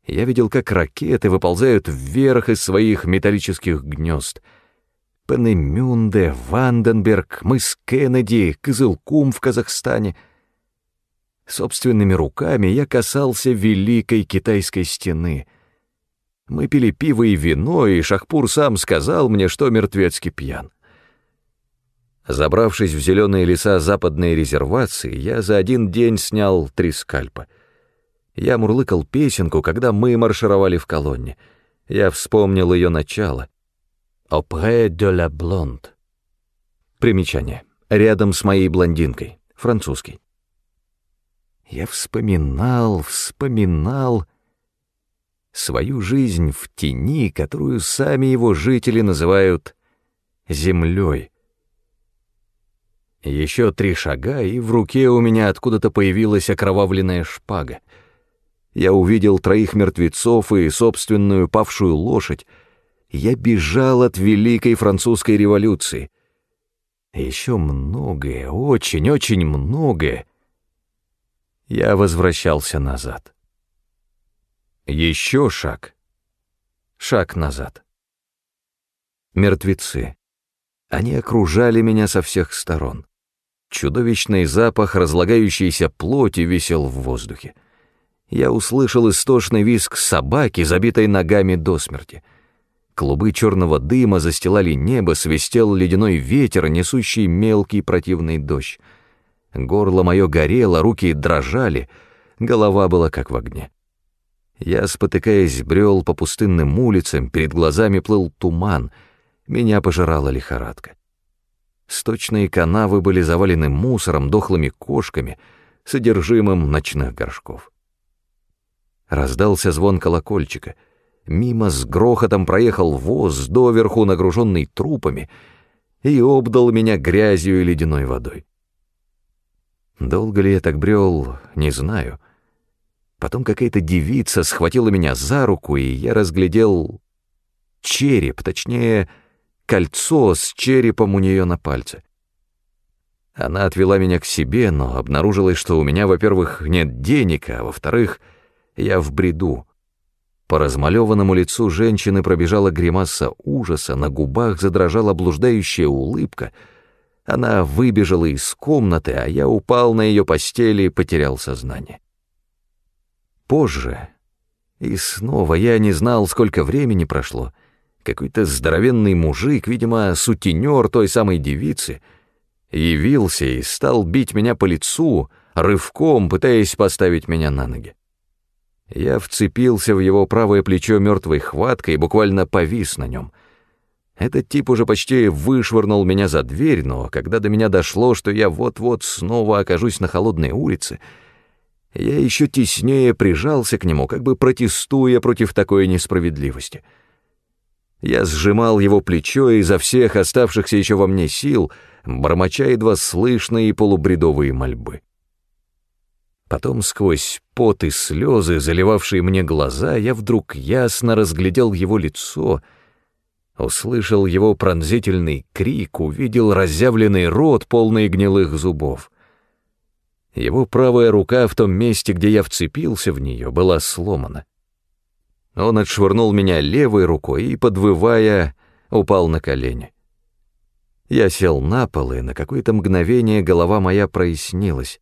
я видел, как ракеты выползают вверх из своих металлических гнезд. Пенемюнде, Ванденберг, мыс Кеннеди, Кызылкум в Казахстане. Собственными руками я касался великой китайской стены. Мы пили пиво и вино, и Шахпур сам сказал мне, что мертвецкий пьян. Забравшись в зеленые леса западной резервации, я за один день снял три скальпа — я мурлыкал песенку, когда мы маршировали в колонне. Я вспомнил ее начало. «Auprès de la blonde». Примечание. Рядом с моей блондинкой. Французский. Я вспоминал, вспоминал свою жизнь в тени, которую сами его жители называют землей. Еще три шага, и в руке у меня откуда-то появилась окровавленная шпага — я увидел троих мертвецов и собственную павшую лошадь. Я бежал от Великой Французской революции. Еще многое, очень-очень многое. Я возвращался назад. Еще шаг. Шаг назад. Мертвецы. Они окружали меня со всех сторон. Чудовищный запах разлагающейся плоти висел в воздухе. Я услышал истошный визг собаки, забитой ногами до смерти. Клубы черного дыма застилали небо, свистел ледяной ветер, несущий мелкий противный дождь. Горло мое горело, руки дрожали, голова была как в огне. Я, спотыкаясь, брел по пустынным улицам, перед глазами плыл туман, меня пожирала лихорадка. Сточные канавы были завалены мусором, дохлыми кошками, содержимым ночных горшков. Раздался звон колокольчика. Мимо с грохотом проехал воз, доверху нагруженный трупами, и обдал меня грязью и ледяной водой. Долго ли я так брел, не знаю. Потом какая-то девица схватила меня за руку, и я разглядел череп, точнее, кольцо с черепом у нее на пальце. Она отвела меня к себе, но обнаружилось, что у меня, во-первых, нет денег, а во-вторых, я в бреду. По размалеванному лицу женщины пробежала гримаса ужаса, на губах задрожала блуждающая улыбка. Она выбежала из комнаты, а я упал на ее постели и потерял сознание. Позже, и снова я не знал, сколько времени прошло, какой-то здоровенный мужик, видимо, сутенер той самой девицы, явился и стал бить меня по лицу, рывком пытаясь поставить меня на ноги. Я вцепился в его правое плечо мертвой хваткой и буквально повис на нем. Этот тип уже почти вышвырнул меня за дверь, но когда до меня дошло, что я вот-вот снова окажусь на холодной улице, я еще теснее прижался к нему, как бы протестуя против такой несправедливости — я сжимал его плечо изо всех оставшихся еще во мне сил, бормоча едва слышные полубредовые мольбы. Потом сквозь пот и слезы, заливавшие мне глаза, я вдруг ясно разглядел его лицо, услышал его пронзительный крик, увидел разъявленный рот, полный гнилых зубов. Его правая рука в том месте, где я вцепился в нее, была сломана. Он отшвырнул меня левой рукой и, подвывая, упал на колени. Я сел на пол, и на какое-то мгновение голова моя прояснилась.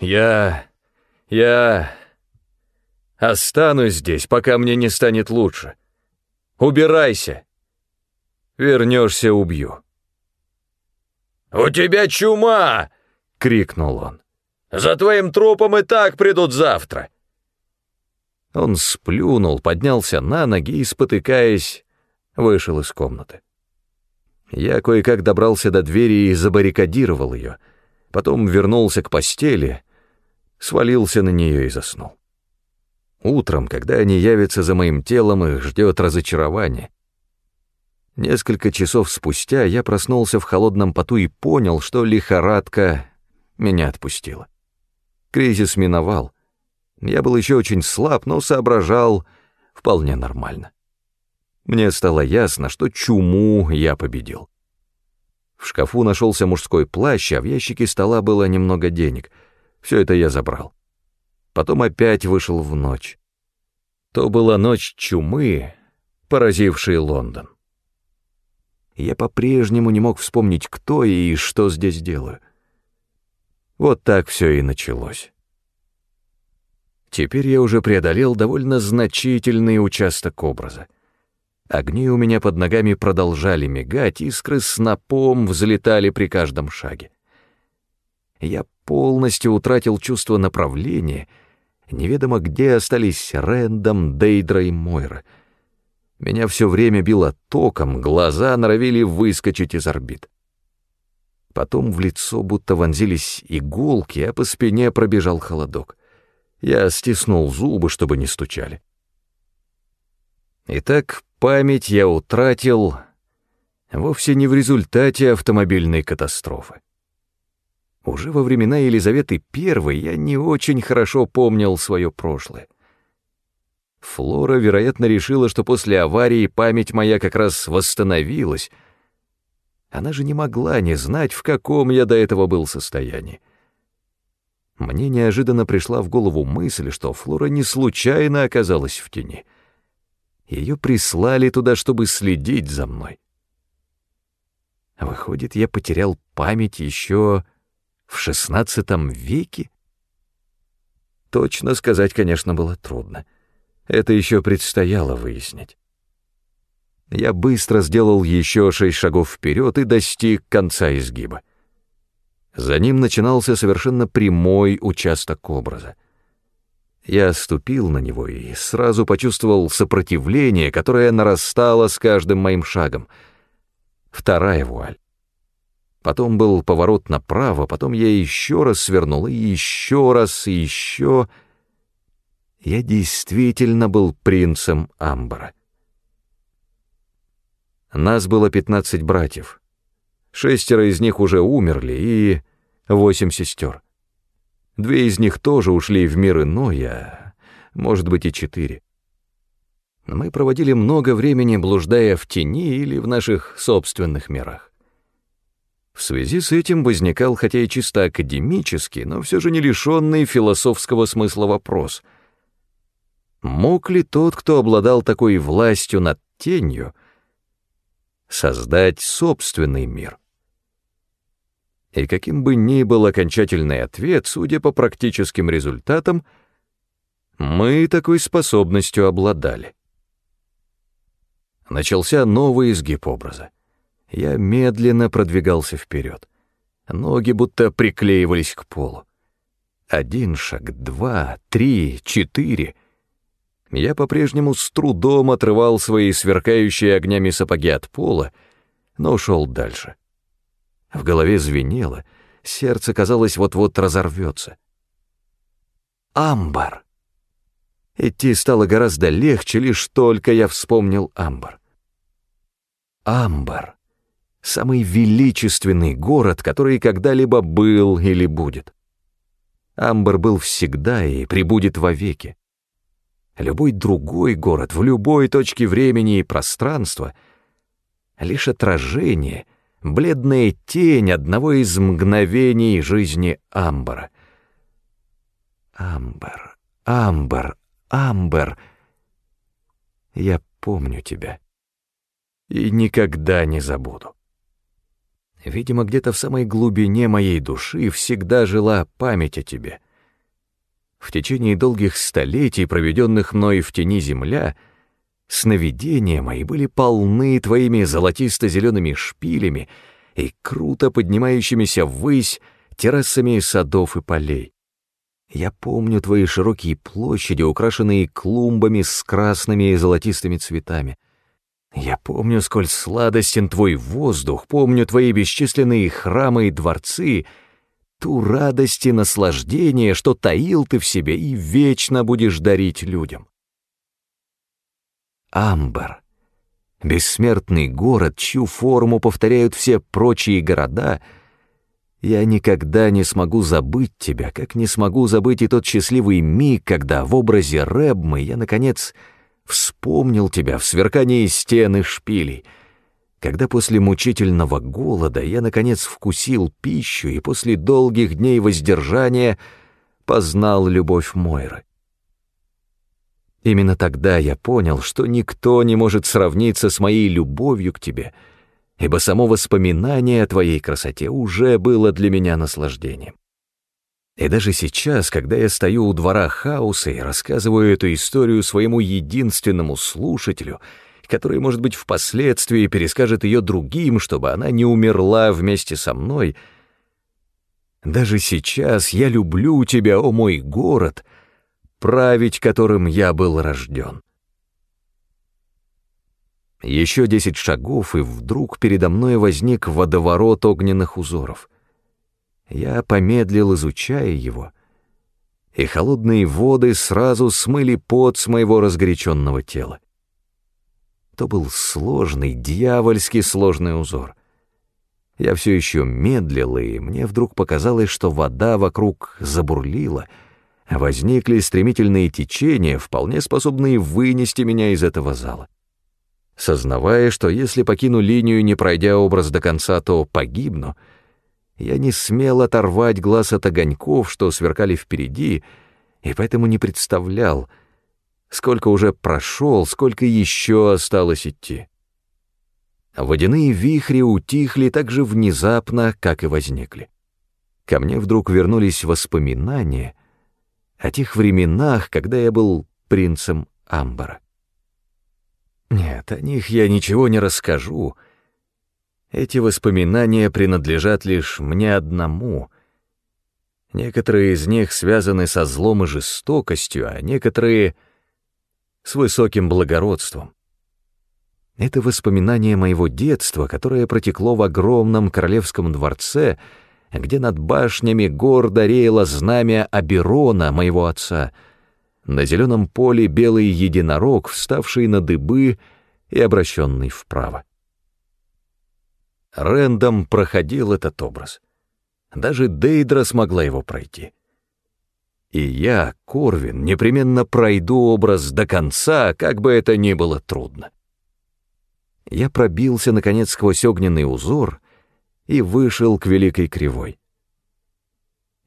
«Я... я... останусь здесь, пока мне не станет лучше. Убирайся! Вернешься, убью». «У тебя чума!» — крикнул он. «За твоим трупом и так придут завтра!» Он сплюнул, поднялся на ноги и, спотыкаясь, вышел из комнаты. Я кое-как добрался до двери и забаррикадировал ее, потом вернулся к постели, свалился на нее и заснул. Утром, когда они явятся за моим телом, их ждет разочарование. Несколько часов спустя я проснулся в холодном поту и понял, что лихорадка меня отпустила. Кризис миновал, я был еще очень слаб, но соображал вполне нормально. Мне стало ясно, что чуму я победил. В шкафу нашелся мужской плащ, а в ящике стола было немного денег. Все это я забрал. Потом опять вышел в ночь. То была ночь чумы, поразившей Лондон. Я по-прежнему не мог вспомнить, кто и что здесь делаю. Вот так все и началось. Теперь я уже преодолел довольно значительный участок образа. Огни у меня под ногами продолжали мигать, искры снопом взлетали при каждом шаге. Я полностью утратил чувство направления, неведомо где остались Рэндом, Дейдра и Мойра. Меня все время било током, глаза норовили выскочить из орбит. Потом в лицо будто вонзились иголки, а по спине пробежал холодок. Я стиснул зубы, чтобы не стучали. Итак, память я утратил вовсе не в результате автомобильной катастрофы. Уже во времена Елизаветы I я не очень хорошо помнил свое прошлое. Флора, вероятно, решила, что после аварии память моя как раз восстановилась. Она же не могла не знать, в каком я до этого был состоянии. Мне неожиданно пришла в голову мысль, что Флора не случайно оказалась в тени. Ее прислали туда, чтобы следить за мной. Выходит, я потерял память еще в шестнадцатом веке? Точно сказать, конечно, было трудно. Это еще предстояло выяснить. Я быстро сделал еще шесть шагов вперед и достиг конца изгиба. За ним начинался совершенно прямой участок образа. Я ступил на него и сразу почувствовал сопротивление, которое нарастало с каждым моим шагом. Вторая вуаль. Потом был поворот направо, потом я еще раз свернул, и еще раз, и еще... Я действительно был принцем Амбара. Нас было пятнадцать братьев. Шестеро из них уже умерли, и восемь сестер. Две из них тоже ушли в мир иной, а может быть и четыре. Мы проводили много времени, блуждая в тени или в наших собственных мирах. В связи с этим возникал, хотя и чисто академический, но все же не лишенный философского смысла вопрос. Мог ли тот, кто обладал такой властью над тенью, создать собственный мир? И каким бы ни был окончательный ответ, судя по практическим результатам, мы такой способностью обладали. Начался новый изгиб образа. Я медленно продвигался вперед. Ноги будто приклеивались к полу. Один шаг, два, три, четыре. Я по-прежнему с трудом отрывал свои сверкающие огнями сапоги от пола, но шел дальше. В голове звенело, сердце, казалось, вот-вот разорвется. Амбар. Идти стало гораздо легче, лишь только я вспомнил Амбар. Амбар. Самый величественный город, который когда-либо был или будет. Амбар был всегда и прибудет вовеки. Любой другой город в любой точке времени и пространства — лишь отражение — бледная тень одного из мгновений жизни Амбара. Амбар, Амбар, Амбар, я помню тебя и никогда не забуду. Видимо, где-то в самой глубине моей души всегда жила память о тебе. В течение долгих столетий, проведенных мной в тени земля, Сновидения мои были полны твоими золотисто-зелеными шпилями и круто поднимающимися ввысь террасами садов и полей. Я помню твои широкие площади, украшенные клумбами с красными и золотистыми цветами. Я помню, сколь сладостен твой воздух, помню твои бесчисленные храмы и дворцы, ту радость и наслаждение, что таил ты в себе и вечно будешь дарить людям. Амбар. Бессмертный город, чью форму повторяют все прочие города. Я никогда не смогу забыть тебя, как не смогу забыть и тот счастливый миг, когда в образе Рэбмы я, наконец, вспомнил тебя в сверкании стен и шпилей, когда после мучительного голода я, наконец, вкусил пищу и после долгих дней воздержания познал любовь Мойры. Именно тогда я понял, что никто не может сравниться с моей любовью к тебе, ибо само воспоминание о твоей красоте уже было для меня наслаждением. И даже сейчас, когда я стою у двора хаоса и рассказываю эту историю своему единственному слушателю, который, может быть, впоследствии перескажет ее другим, чтобы она не умерла вместе со мной, даже сейчас я люблю тебя, о мой город — править которым я был рожден. Еще десять шагов, и вдруг передо мной возник водоворот огненных узоров. Я помедлил, изучая его, и холодные воды сразу смыли пот с моего разгоряченного тела. То был сложный, дьявольски сложный узор. Я все еще медлил, и мне вдруг показалось, что вода вокруг забурлила — возникли стремительные течения, вполне способные вынести меня из этого зала. Сознавая, что если покину линию, не пройдя образ до конца, то погибну, я не смел оторвать глаз от огоньков, что сверкали впереди, и поэтому не представлял, сколько уже прошел, сколько еще осталось идти. Водяные вихри утихли так же внезапно, как и возникли. Ко мне вдруг вернулись воспоминания о тех временах, когда я был принцем Амбара. Нет, о них я ничего не расскажу. Эти воспоминания принадлежат лишь мне одному. Некоторые из них связаны со злом и жестокостью, а некоторые — с высоким благородством. Это воспоминание моего детства, которое протекло в огромном королевском дворце, где над башнями гордо реяло знамя Аберона, моего отца — на зеленом поле белый единорог, вставший на дыбы и обращенный вправо. Рэндом проходил этот образ. Даже Дейдра смогла его пройти. И я, Корвин, непременно пройду образ до конца, как бы это ни было трудно. Я пробился, наконец, сквозь огненный узор и вышел к Великой Кривой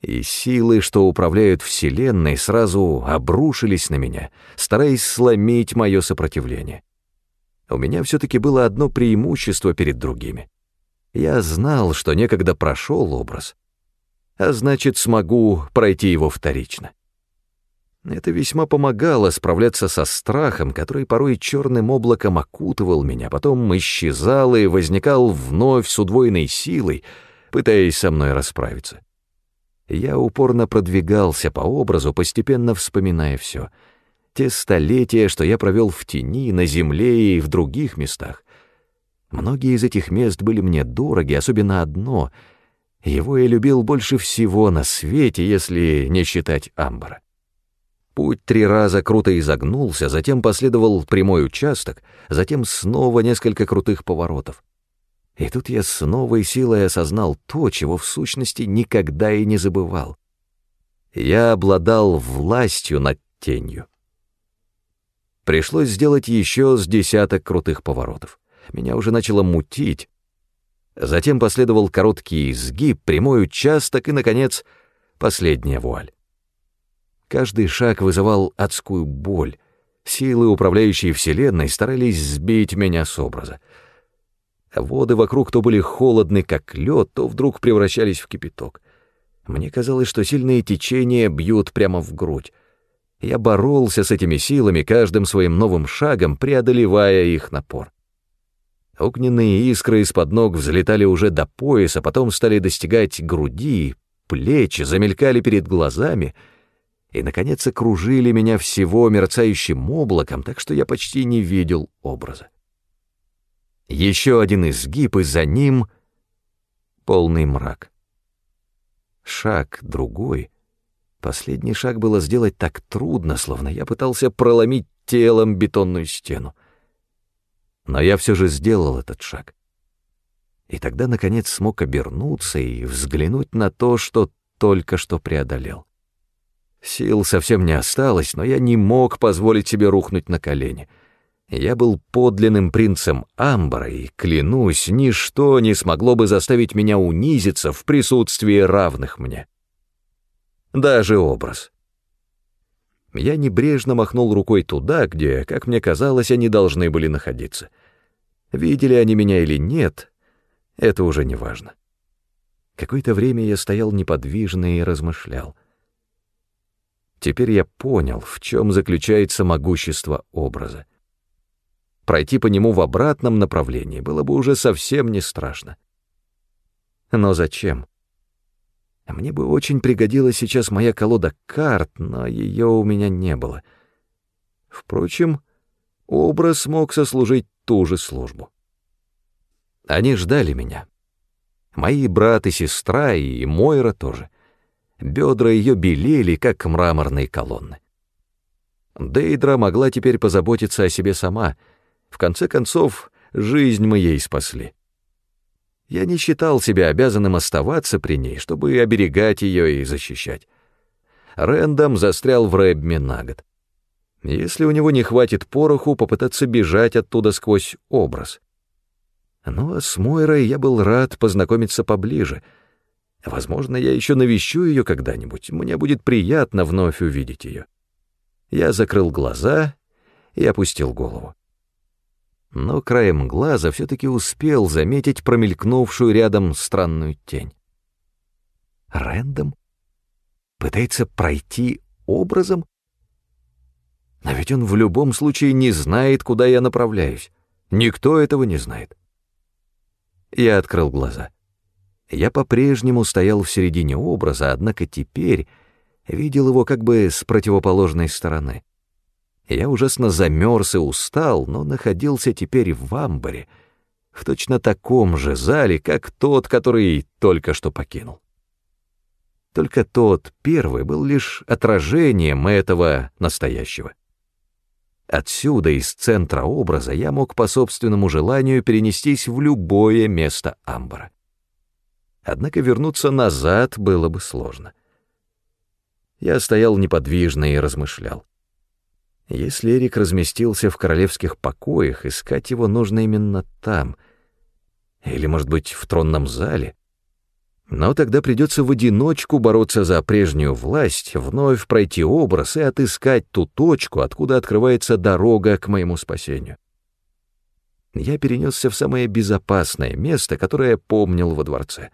и силы, что управляют Вселенной, сразу обрушились на меня, стараясь сломить мое сопротивление. У меня все-таки было одно преимущество перед другими. Я знал, что некогда прошел образ, а значит, смогу пройти его вторично. Это весьма помогало справляться со страхом, который порой черным облаком окутывал меня, потом исчезал и возникал вновь с удвоенной силой, пытаясь со мной расправиться. Я упорно продвигался по образу, постепенно вспоминая все. Те столетия, что я провел в тени, на земле и в других местах. Многие из этих мест были мне дороги, особенно одно. Его я любил больше всего на свете, если не считать Амбара. Путь три раза круто изогнулся, затем последовал прямой участок, затем снова несколько крутых поворотов. И тут я с новой силой осознал то, чего в сущности никогда и не забывал. Я обладал властью над тенью. Пришлось сделать еще с десяток крутых поворотов. Меня уже начало мутить. Затем последовал короткий изгиб, прямой участок и, наконец, последняя вуаль. Каждый шаг вызывал адскую боль. Силы, управляющие Вселенной, старались сбить меня с образа. Воды вокруг то были холодны, как лед, то вдруг превращались в кипяток. Мне казалось, что сильные течения бьют прямо в грудь. Я боролся с этими силами, каждым своим новым шагом преодолевая их напор. Огненные искры из-под ног взлетали уже до пояса, потом стали достигать груди, плечи, замелькали перед глазами и, наконец, окружили меня всего мерцающим облаком, так что я почти не видел образа. Еще один изгиб, и за ним полный мрак. Шаг другой. Последний шаг было сделать так трудно, словно я пытался проломить телом бетонную стену. Но я все же сделал этот шаг. И тогда, наконец, смог обернуться и взглянуть на то, что только что преодолел. Сил совсем не осталось, но я не мог позволить себе рухнуть на колени — я был подлинным принцем Амбара, и, клянусь, ничто не смогло бы заставить меня унизиться в присутствии равных мне. Даже образ. Я небрежно махнул рукой туда, где, как мне казалось, они должны были находиться. Видели они меня или нет, это уже не важно. Какое-то время я стоял неподвижно и размышлял. Теперь я понял, в чем заключается могущество образа. Пройти по нему в обратном направлении было бы уже совсем не страшно. Но зачем? Мне бы очень пригодилась сейчас моя колода карт, но ее у меня не было. Впрочем, образ мог сослужить ту же службу. Они ждали меня. Мои брат и сестра, и Мойра тоже. Бедра ее белели, как мраморные колонны. Дейдра могла теперь позаботиться о себе сама — в конце концов, жизнь мы ей спасли. Я не считал себя обязанным оставаться при ней, чтобы оберегать ее и защищать. Рэндом застрял в Рэбме на год. Если у него не хватит пороху, попытаться бежать оттуда сквозь образ. Ну а с Мойрой я был рад познакомиться поближе. Возможно, я еще навещу ее когда-нибудь, мне будет приятно вновь увидеть ее. Я закрыл глаза и опустил голову. но краем глаза все-таки успел заметить промелькнувшую рядом странную тень. Рэндом? Пытается пройти образом? Но ведь он в любом случае не знает, куда я направляюсь. Никто этого не знает. Я открыл глаза. Я по-прежнему стоял в середине образа, однако теперь видел его как бы с противоположной стороны. Я ужасно замерз и устал, но находился теперь в амбаре, в точно таком же зале, как тот, который только что покинул. Только тот первый был лишь отражением этого настоящего. Отсюда, из центра образа, я мог по собственному желанию перенестись в любое место амбара. Однако вернуться назад было бы сложно. Я стоял неподвижно и размышлял. Если Эрик разместился в королевских покоях, искать его нужно именно там. Или, может быть, в тронном зале. Но тогда придется в одиночку бороться за прежнюю власть, вновь пройти образ и отыскать ту точку, откуда открывается дорога к моему спасению. Я перенесся в самое безопасное место, которое помнил во дворце.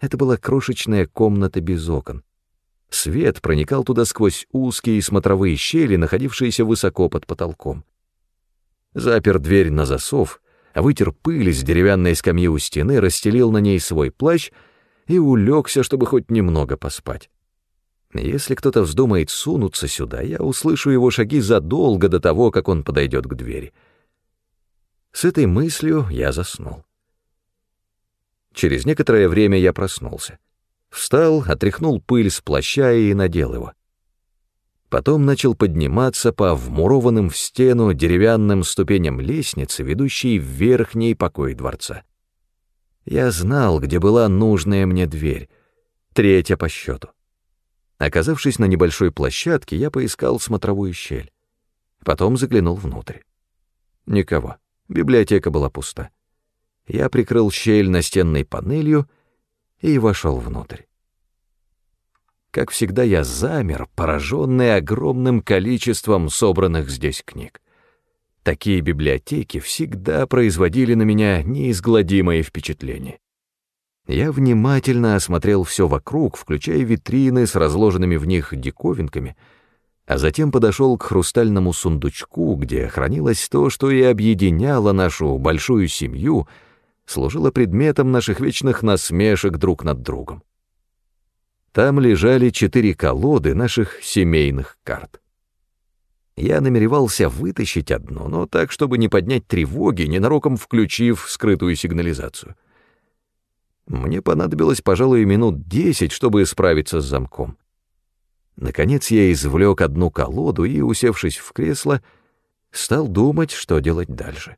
Это была крошечная комната без окон. Свет проникал туда сквозь узкие смотровые щели, находившиеся высоко под потолком. Запер дверь на засов, вытер пыль с деревянной скамьи у стены, расстелил на ней свой плащ — и улегся, чтобы хоть немного поспать. Если кто-то вздумает сунуться сюда, я услышу его шаги задолго до того, как он подойдет к двери. С этой мыслью я заснул. Через некоторое время я проснулся. Встал, отряхнул пыль с плаща и надел его. Потом начал подниматься по вмурованным в стену деревянным ступеням лестницы, ведущей в верхний покой дворца. Я знал, где была нужная мне дверь, третья по счету. Оказавшись на небольшой площадке, я поискал смотровую щель. Потом заглянул внутрь. Никого. Библиотека была пуста. Я прикрыл щель настенной панелью и вошел внутрь. Как всегда, я замер, пораженный огромным количеством собранных здесь книг. Такие библиотеки всегда производили на меня неизгладимое впечатление. Я внимательно осмотрел все вокруг, включая витрины с разложенными в них диковинками, а затем подошел к хрустальному сундучку, где хранилось то, что и объединяло нашу большую семью, служило предметом наших вечных насмешек друг над другом. Там лежали четыре колоды наших семейных карт. Я намеревался вытащить одну, но так, чтобы не поднять тревоги, ненароком включив скрытую сигнализацию. Мне понадобилось, пожалуй, минут десять, чтобы справиться с замком. Наконец я извлек одну колоду и, усевшись в кресло, стал думать, что делать дальше.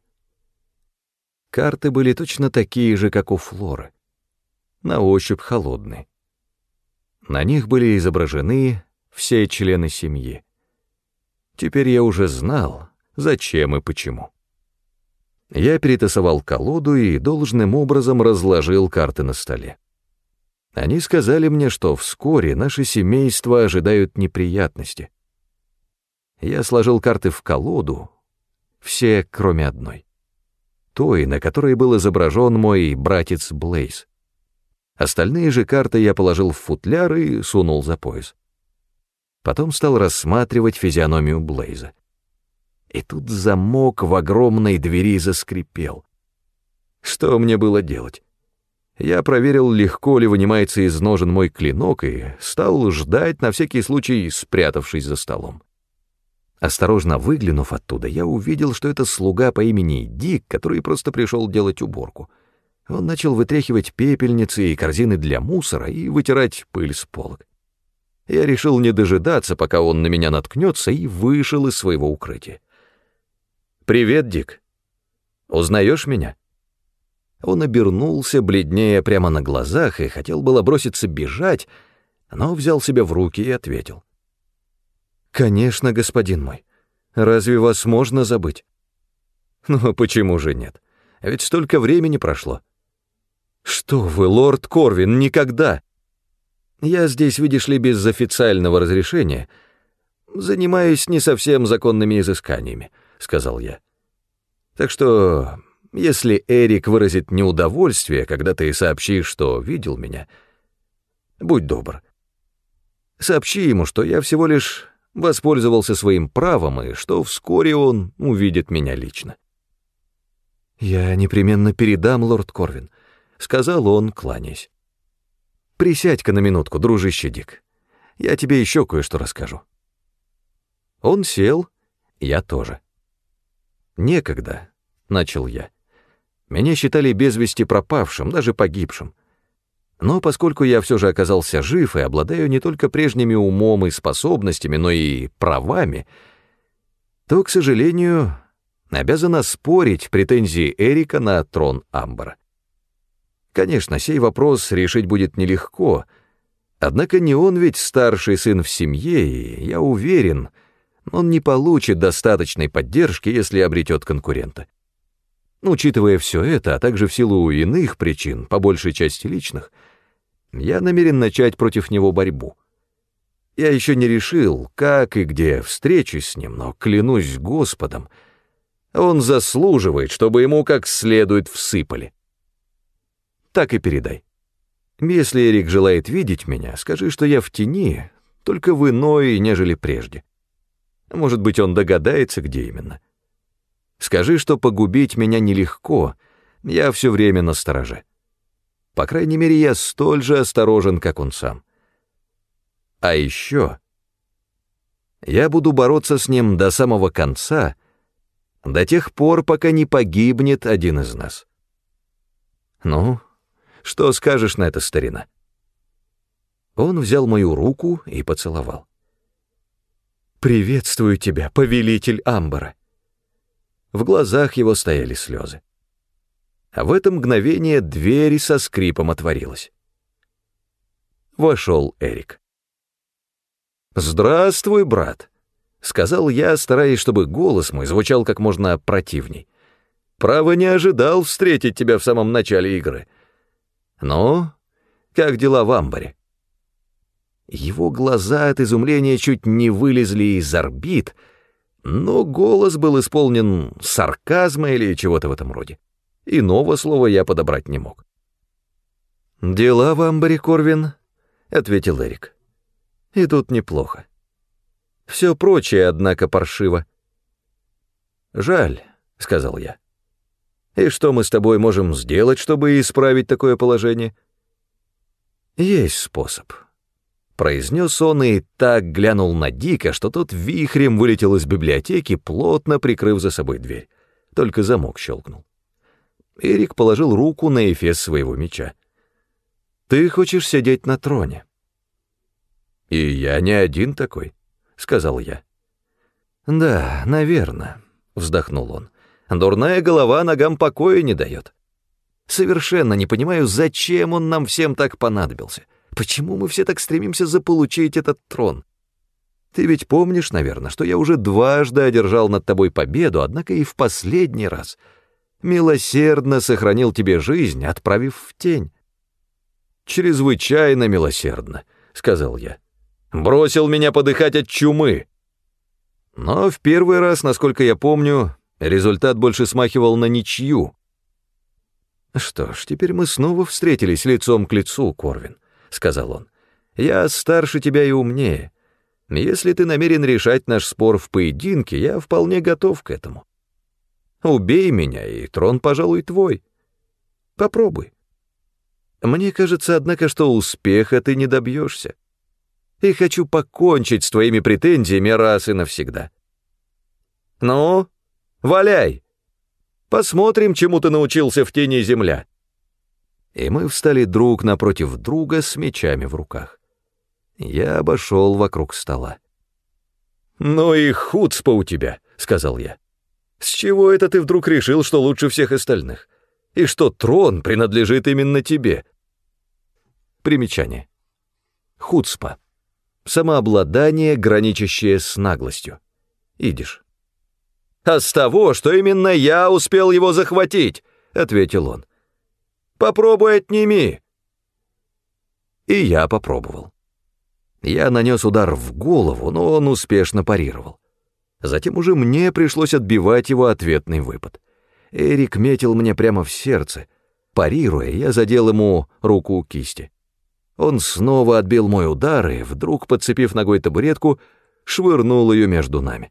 Карты были точно такие же, как у Флоры, на ощупь холодные. На них были изображены все члены семьи. Теперь я уже знал, зачем и почему. Я перетасовал колоду и должным образом разложил карты на столе. Они сказали мне, что вскоре наше семейство ожидают неприятности. Я сложил карты в колоду, все, кроме одной. Той, на которой был изображен мой братец Блейз. Остальные же карты я положил в футляр и сунул за пояс. Потом стал рассматривать физиономию Блейза. И тут замок в огромной двери заскрипел. Что мне было делать? Я проверил, легко ли вынимается из ножен мой клинок, и стал ждать, на всякий случай спрятавшись за столом. Осторожно выглянув оттуда, я увидел, что это слуга по имени Дик, который просто пришел делать уборку. Он начал вытряхивать пепельницы и корзины для мусора и вытирать пыль с полок. Я решил не дожидаться, пока он на меня наткнется, и вышел из своего укрытия. «Привет, Дик. Узнаешь меня?» Он обернулся, бледнее прямо на глазах, и хотел было броситься бежать, но взял себя в руки и ответил. «Конечно, господин мой. Разве вас можно забыть?» «Ну, почему же нет? Ведь столько времени прошло». «Что вы, лорд Корвин, никогда!» Я здесь, видишь ли, без официального разрешения. Занимаюсь не совсем законными изысканиями, — сказал я. Так что, если Эрик выразит неудовольствие, когда ты сообщишь, что видел меня, будь добр. Сообщи ему, что я всего лишь воспользовался своим правом и что вскоре он увидит меня лично. «Я непременно передам, лорд Корвин», — сказал он, кланяясь. «Присядь-ка на минутку, дружище Дик. Я тебе еще кое-что расскажу». Он сел, я тоже. «Некогда», — начал я. «Меня считали без вести пропавшим, даже погибшим. Но поскольку я все же оказался жив и обладаю не только прежними умом и способностями, но и правами, то, к сожалению, обязана спорить претензии Эрика на трон Амбара. Конечно, сей вопрос решить будет нелегко, однако не он ведь старший сын в семье, и, я уверен, он не получит достаточной поддержки, если обретет конкурента. Учитывая все это, а также в силу иных причин, по большей части личных, я намерен начать против него борьбу. Я еще не решил, как и где встречусь с ним, но клянусь Господом, он заслуживает, чтобы ему как следует всыпали. Так и передай. Если Эрик желает видеть меня, скажи, что я в тени, только в иной, нежели прежде. Может быть, он догадается, где именно. Скажи, что погубить меня нелегко, я все время на стороже. По крайней мере, я столь же осторожен, как он сам. А еще я буду бороться с ним до самого конца, до тех пор, пока не погибнет один из нас. Ну, что скажешь на это, старина? Он взял мою руку и поцеловал. «Приветствую тебя, повелитель Амбара!» В глазах его стояли слезы. А в это мгновение дверь со скрипом отворилась. Вошел Эрик. «Здравствуй, брат», — сказал я, стараясь, чтобы голос мой звучал как можно противней. «Право не ожидал встретить тебя в самом начале игры. Ну, как дела в амбаре?» Его глаза от изумления чуть не вылезли из орбит, но голос был исполнен сарказма или чего-то в этом роде. Иного слова я подобрать не мог. «Дела в амбаре, Корвин», — ответил Эрик. «И тут неплохо. Все прочее, однако, паршиво». «Жаль», — сказал я. «И что мы с тобой можем сделать, чтобы исправить такое положение?» «Есть способ», — произнес он и так глянул на Дика, что тот вихрем вылетел из библиотеки, плотно прикрыв за собой дверь. Только замок щелкнул. Эрик положил руку на эфес своего меча. «Ты хочешь сидеть на троне?» «И я не один такой», — сказал я. «Да, наверное», — вздохнул он. «Дурная голова ногам покоя не дает. Совершенно не понимаю, зачем он нам всем так понадобился. Почему мы все так стремимся заполучить этот трон? Ты ведь помнишь, наверное, что я уже дважды одержал над тобой победу, однако и в последний раз — милосердно сохранил тебе жизнь, отправив в тень. «Чрезвычайно милосердно», — сказал я. «Бросил меня подыхать от чумы». Но в первый раз, насколько я помню, результат больше смахивал на ничью. «Что ж, теперь мы снова встретились лицом к лицу, Корвин», — сказал он. «Я старше тебя и умнее. Если ты намерен решать наш спор в поединке, я вполне готов к этому. Убей меня, и трон, пожалуй, твой. Попробуй. Мне кажется, однако, что успеха ты не добьешься. И хочу покончить с твоими претензиями раз и навсегда. Ну, валяй. Посмотрим, чему ты научился в тени земля. И мы встали друг напротив друга с мечами в руках. Я обошел вокруг стола. «Ну и хуцпа у тебя», — сказал я. С чего это ты вдруг решил, что лучше всех остальных? И что трон принадлежит именно тебе? Примечание. Хуцпа. Самообладание, граничащее с наглостью. Идиш. «А с того, что именно я успел его захватить», — ответил он. «Попробуй отними». И я попробовал. Я нанес удар в голову, но он успешно парировал. Затем уже мне пришлось отбивать его ответный выпад. Эрик метил мне прямо в сердце. Парируя, я задел ему руку кисти. Он снова отбил мой удар и, вдруг, подцепив ногой табуретку, швырнул ее между нами.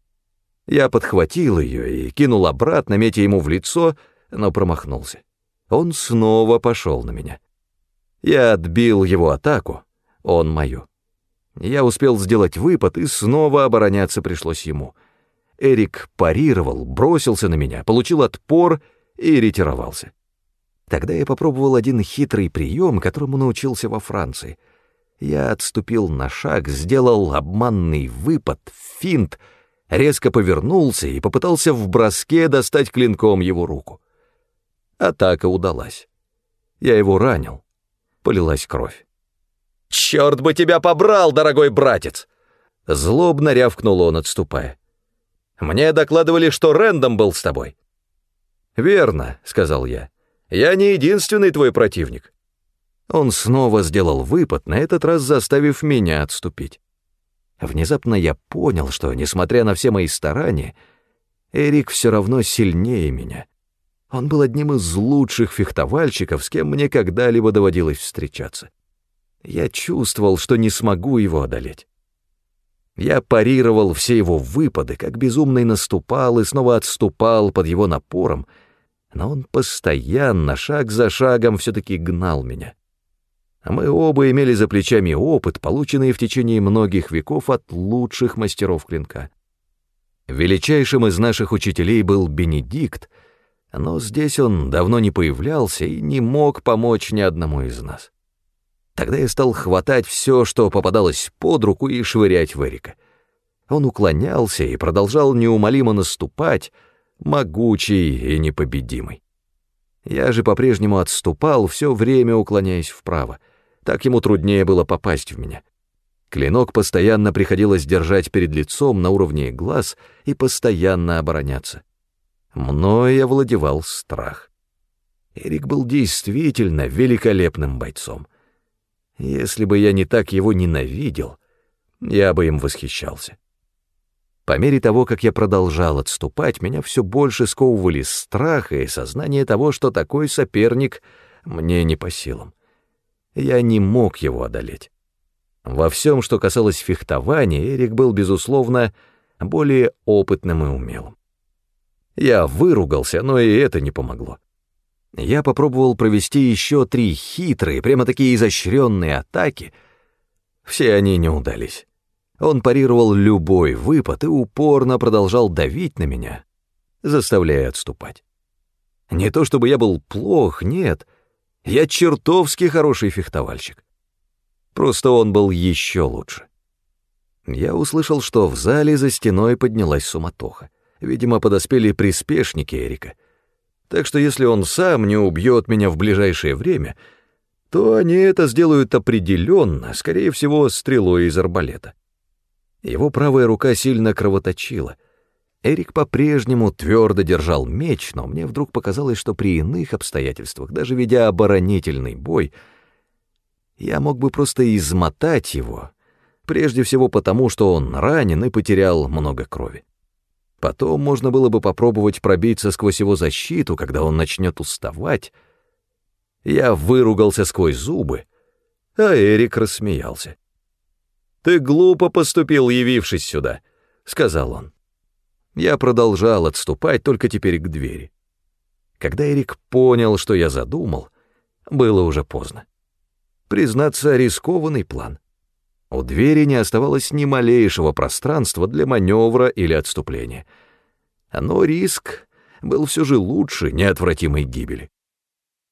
Я подхватил ее и кинул обратно, метя ему в лицо, но промахнулся. Он снова пошел на меня. Я отбил его атаку, он мою. Я успел сделать выпад, и снова обороняться пришлось ему. Эрик парировал, бросился на меня, получил отпор и ретировался. Тогда я попробовал один хитрый прием, которому научился во Франции. Я отступил на шаг, сделал обманный выпад, финт, резко повернулся и попытался в броске достать клинком его руку. Атака удалась. Я его ранил. Полилась кровь. «Черт бы тебя побрал, дорогой братец!» Злобно рявкнул он, отступая. «Мне докладывали, что Рэндом был с тобой». «Верно», — сказал я. Я не единственный твой противник». Он снова сделал выпад, на этот раз заставив меня отступить. Внезапно я понял, что, несмотря на все мои старания, Эрик все равно сильнее меня. Он был одним из лучших фехтовальщиков, с кем мне когда-либо доводилось встречаться. Я чувствовал, что не смогу его одолеть. Я парировал все его выпады, как безумный наступал и снова отступал под его напором — но он постоянно, шаг за шагом, все-таки гнал меня. А мы оба имели за плечами опыт, полученный в течение многих веков от лучших мастеров клинка. Величайшим из наших учителей был Бенедикт, но здесь он давно не появлялся и не мог помочь ни одному из нас. Тогда я стал хватать все, что попадалось под руку, и швырять в Эрика. Он уклонялся и продолжал неумолимо наступать, могучий и непобедимый. Я же по-прежнему отступал, все время уклоняясь вправо. Так ему труднее было попасть в меня. Клинок постоянно приходилось держать перед лицом на уровне глаз и постоянно обороняться. Мною овладевал страх. Эрик был действительно великолепным бойцом. Если бы я не так его ненавидел, я бы им восхищался. По мере того, как я продолжал отступать, меня все больше сковывали страх и сознание того, что такой соперник мне не по силам. Я не мог его одолеть. Во всем, что касалось фехтования, Эрик был, безусловно, более опытным и умелым. Я выругался, но и это не помогло. Я попробовал провести еще три хитрые, прямо такие изощренные атаки. Все они не удались. Он парировал любой выпад и упорно продолжал давить на меня, заставляя отступать. Не то чтобы я был плох, нет, я чертовски хороший фехтовальщик. Просто он был еще лучше. Я услышал, что в зале за стеной поднялась суматоха. Видимо, подоспели приспешники Эрика. Так что если он сам не убьет меня в ближайшее время, то они это сделают определенно, скорее всего, стрелой из арбалета. Его правая рука сильно кровоточила. Эрик по-прежнему твердо держал меч, но мне вдруг показалось, что при иных обстоятельствах, даже ведя оборонительный бой, я мог бы просто измотать его, прежде всего потому, что он ранен и потерял много крови. Потом можно было бы попробовать пробиться сквозь его защиту, когда он начнет уставать. Я выругался сквозь зубы, а Эрик рассмеялся. «Ты глупо поступил, явившись сюда», — сказал он. Я продолжал отступать, только теперь к двери. Когда Эрик понял, что я задумал, было уже поздно. Признаться, рискованный план. У двери не оставалось ни малейшего пространства для маневра или отступления. Но риск был все же лучше неотвратимой гибели.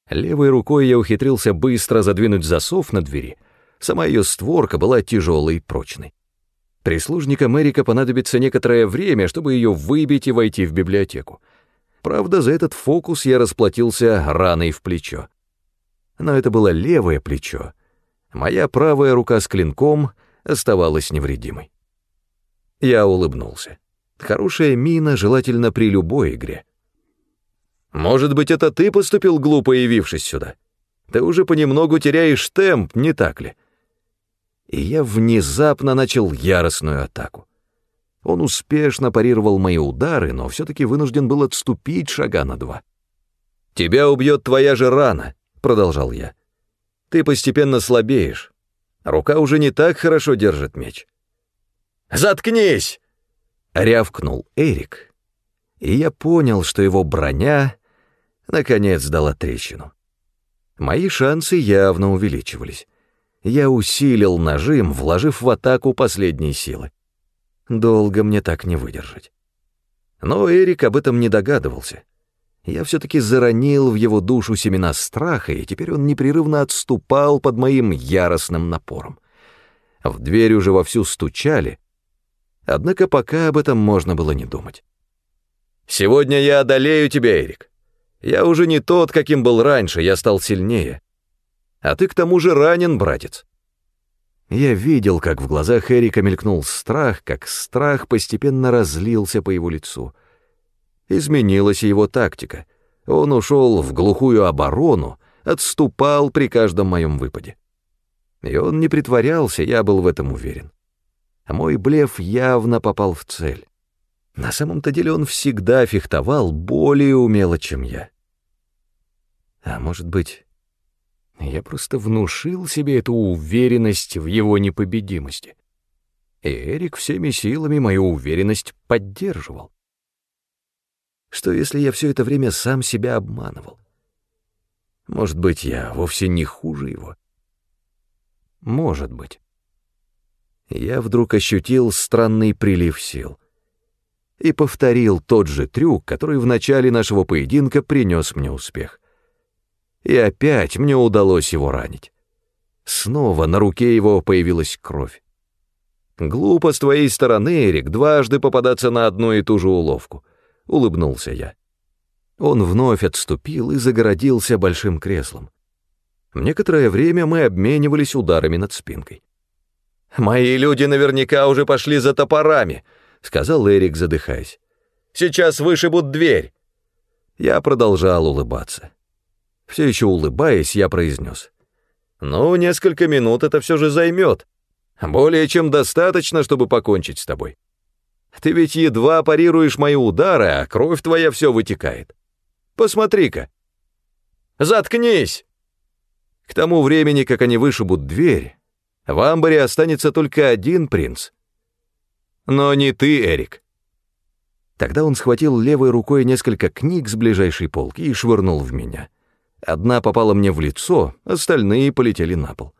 Левой рукой я ухитрился быстро задвинуть засов на двери — Сама ее створка была тяжелой и прочной. Прислужникам Эрика понадобится некоторое время, чтобы ее выбить и войти в библиотеку. Правда, за этот фокус я расплатился раной в плечо. Но это было левое плечо. Моя правая рука с клинком оставалась невредимой. Я улыбнулся. Хорошая мина желательно при любой игре. «Может быть, это ты поступил глупо, явившись сюда? Ты уже понемногу теряешь темп, не так ли?» И я внезапно начал яростную атаку. Он успешно парировал мои удары, но все-таки вынужден был отступить шага на два. «Тебя убьет твоя же рана», — продолжал я. «Ты постепенно слабеешь. Рука уже не так хорошо держит меч». «Заткнись!» — рявкнул Эрик, и я понял, что его броня наконец дала трещину. Мои шансы явно увеличивались. Я усилил нажим, вложив в атаку последние силы. Долго мне так не выдержать. Но Эрик об этом не догадывался. Я все-таки заронил в его душу семена страха, и теперь он непрерывно отступал под моим яростным напором. В дверь уже вовсю стучали, однако пока об этом можно было не думать. «Сегодня я одолею тебя, Эрик. Я уже не тот, каким был раньше, я стал сильнее. А ты к тому же ранен, братец». Я видел, как в глазах Эрика мелькнул страх, как страх постепенно разлился по его лицу. Изменилась его тактика. Он ушел в глухую оборону, отступал при каждом моем выпаде. И он не притворялся, я был в этом уверен. А мой блеф явно попал в цель. На самом-то деле он всегда фехтовал более умело, чем я. А может быть, я просто внушил себе эту уверенность в его непобедимости. И Эрик всеми силами мою уверенность поддерживал. Что если я все это время сам себя обманывал? Может быть, я вовсе не хуже его? Может быть. Я вдруг ощутил странный прилив сил и повторил тот же трюк, который в начале нашего поединка принес мне успех. И опять мне удалось его ранить. Снова на руке его появилась кровь. «Глупо с твоей стороны, Эрик, дважды попадаться на одну и ту же уловку», — улыбнулся я. Он вновь отступил и загородился большим креслом. Некоторое время мы обменивались ударами над спинкой. «Мои люди наверняка уже пошли за топорами», — сказал Эрик, задыхаясь. «Сейчас вышибут дверь». Я продолжал улыбаться. Все еще улыбаясь, я произнес. «Ну, несколько минут это все же займет. Более чем достаточно, чтобы покончить с тобой. Ты ведь едва парируешь мои удары, а кровь твоя все вытекает. Посмотри-ка». «Заткнись!» К тому времени, как они вышибут дверь, в амбаре останется только один принц. Но не ты, Эрик. Тогда он схватил левой рукой несколько книг с ближайшей полки и швырнул в меня. Одна попала мне в лицо, остальные полетели на пол.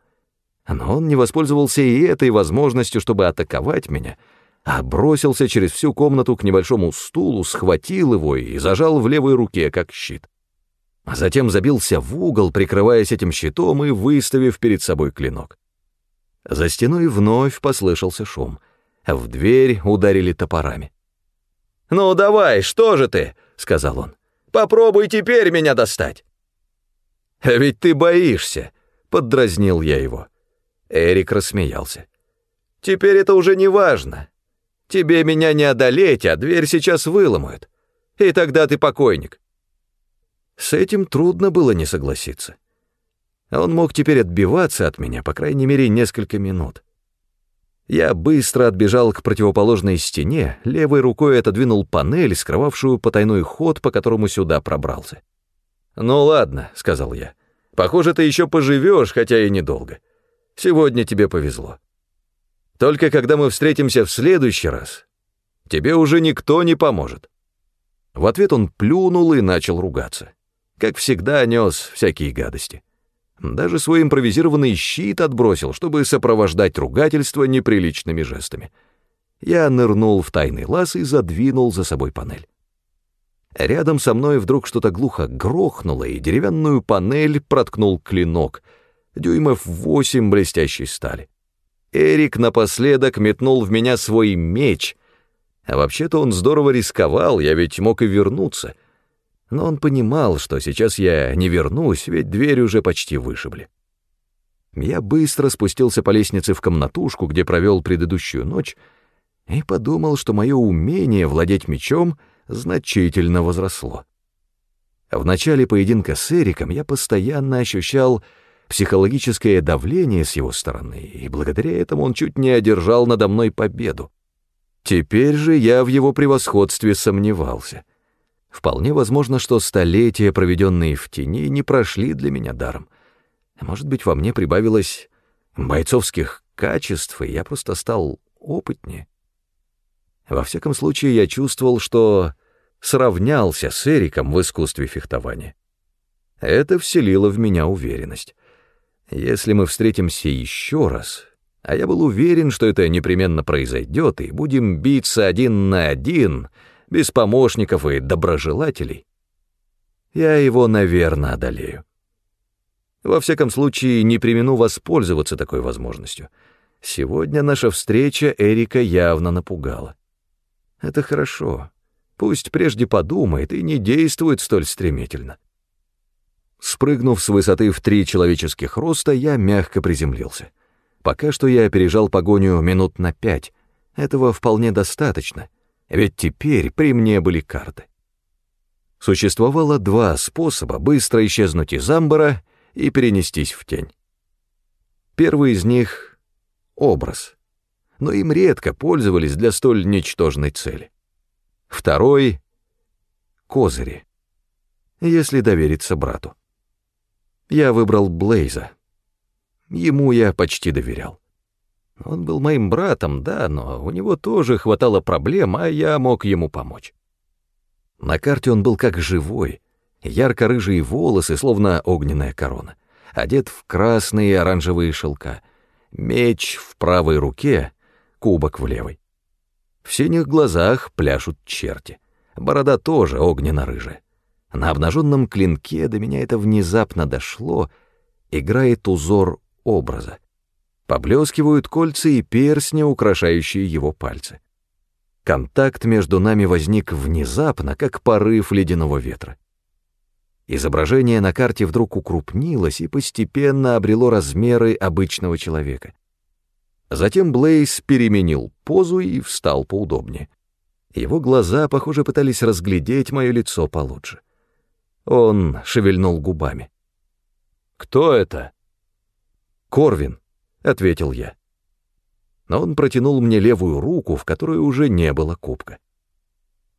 Но он не воспользовался и этой возможностью, чтобы атаковать меня, а бросился через всю комнату к небольшому стулу, схватил его и зажал в левой руке, как щит. А затем забился в угол, прикрываясь этим щитом и выставив перед собой клинок. За стеной вновь послышался шум, а в дверь ударили топорами. «Ну давай, что же ты?» — сказал он. «Попробуй теперь меня достать!» «А ведь ты боишься!» — поддразнил я его. Эрик рассмеялся. «Теперь это уже не важно. Тебе меня не одолеть, а дверь сейчас выломают. И тогда ты покойник». С этим трудно было не согласиться. Он мог теперь отбиваться от меня, по крайней мере, несколько минут. Я быстро отбежал к противоположной стене, левой рукой отодвинул панель, скрывавшую потайной ход, по которому сюда пробрался. «Ну ладно», — сказал я. «Похоже, ты еще поживешь, хотя и недолго. Сегодня тебе повезло. Только когда мы встретимся в следующий раз, тебе уже никто не поможет». В ответ он плюнул и начал ругаться. Как всегда, нес всякие гадости. Даже свой импровизированный щит отбросил, чтобы сопровождать ругательство неприличными жестами. Я нырнул в тайный лаз и задвинул за собой панель. Рядом со мной вдруг что-то глухо грохнуло, и деревянную панель проткнул клинок, дюймов восемь блестящей стали. Эрик напоследок метнул в меня свой меч, а вообще-то он здорово рисковал, я ведь мог и вернуться. Но он понимал, что сейчас я не вернусь, ведь дверь уже почти вышибли. Я быстро спустился по лестнице в комнатушку, где провел предыдущую ночь, и подумал, что мое умение владеть мечом — значительно возросло. В начале поединка с Эриком я постоянно ощущал психологическое давление с его стороны, и благодаря этому он чуть не одержал надо мной победу. Теперь же я в его превосходстве сомневался. Вполне возможно, что столетия, проведенные в тени, не прошли для меня даром. Может быть, во мне прибавилось бойцовских качеств, и я просто стал опытнее. Во всяком случае, я чувствовал, что сравнялся с Эриком в искусстве фехтования. Это вселило в меня уверенность. Если мы встретимся еще раз, а я был уверен, что это непременно произойдет, и будем биться один на один, без помощников и доброжелателей, я его, наверное, одолею. Во всяком случае, не примену воспользоваться такой возможностью. Сегодня наша встреча Эрика явно напугала. Это хорошо. Пусть прежде подумает и не действует столь стремительно. Спрыгнув с высоты в три человеческих роста, я мягко приземлился. Пока что я опережал погоню минут на пять. Этого вполне достаточно, ведь теперь при мне были карты. Существовало два способа быстро исчезнуть из амбара и перенестись в тень. Первый из них — образ, но им редко пользовались для столь ничтожной цели. Второй — козыри, если довериться брату. Я выбрал Блейза. Ему я почти доверял. Он был моим братом, да, но у него тоже хватало проблем, а я мог ему помочь. На карте он был как живой, ярко-рыжие волосы, словно огненная корона, одет в красные и оранжевые шелка, меч в правой руке, кубок в левой. В синих глазах пляшут черти, борода тоже огненно-рыжая. На обнаженном клинке до меня это внезапно дошло, играет узор образа. Поблескивают кольца и перстни, украшающие его пальцы. Контакт между нами возник внезапно, как порыв ледяного ветра. Изображение на карте вдруг укрупнилось и постепенно обрело размеры обычного человека. Затем Блейз переменил позу и встал поудобнее. Его глаза, похоже, пытались разглядеть мое лицо получше. Он шевельнул губами. «Кто это?» «Корвин», — ответил я. Но он протянул мне левую руку, в которой уже не было кубка.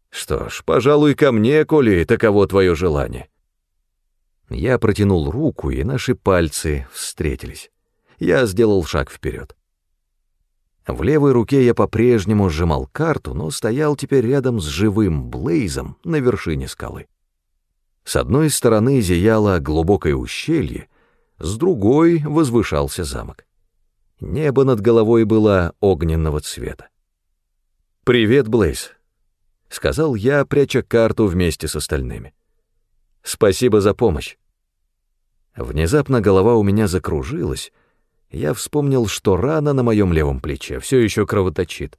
«Что ж, пожалуй, ко мне, коли таково твое желание». Я протянул руку, и наши пальцы встретились. Я сделал шаг вперед. В левой руке я по-прежнему сжимал карту, но стоял теперь рядом с живым Блейзом на вершине скалы. С одной стороны зияло глубокое ущелье, с другой возвышался замок. Небо над головой было огненного цвета. «Привет, Блейз», — сказал я, пряча карту вместе с остальными. «Спасибо за помощь». Внезапно голова у меня закружилась, я вспомнил, что рана на моем левом плече все еще кровоточит.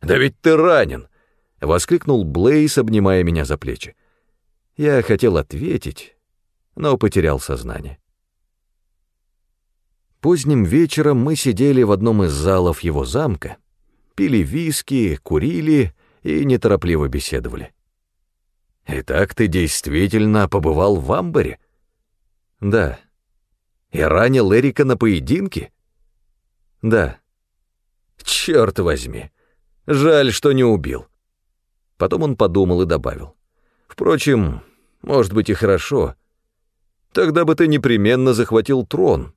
«Да ведь ты ранен!» — воскликнул Блейз, обнимая меня за плечи. Я хотел ответить, но потерял сознание. Поздним вечером мы сидели в одном из залов его замка, пили виски, курили и неторопливо беседовали. «Итак, ты действительно побывал в Амбаре?» «Да». «И ранил Эрика на поединке?» «Да». «Черт возьми! Жаль, что не убил». Потом он подумал и добавил. «Впрочем, может быть и хорошо. Тогда бы ты непременно захватил трон.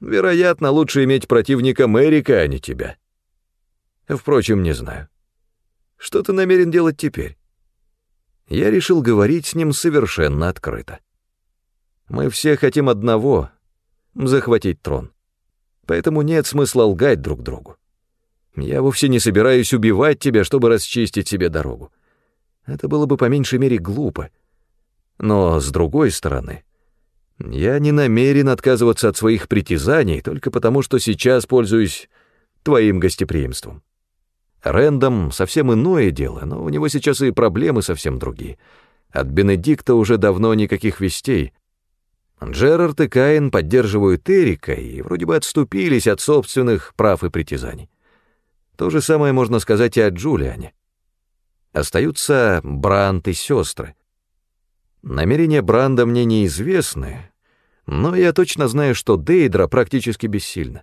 Вероятно, лучше иметь противника Мэрика, а не тебя. Впрочем, не знаю. Что ты намерен делать теперь? Я решил говорить с ним совершенно открыто. Мы все хотим одного — захватить трон. Поэтому нет смысла лгать друг другу. Я вовсе не собираюсь убивать тебя, чтобы расчистить себе дорогу. Это было бы по меньшей мере глупо. Но, с другой стороны, я не намерен отказываться от своих притязаний только потому, что сейчас пользуюсь твоим гостеприимством. Рэндом совсем иное дело, но у него сейчас и проблемы совсем другие. От Бенедикта уже давно никаких вестей. Джерард и Каин поддерживают Эрика и вроде бы отступились от собственных прав и притязаний. То же самое можно сказать и о Джулиане. Остаются Брант и сестры. Намерения Бранда мне неизвестны, но я точно знаю, что Дейдра практически бессильна.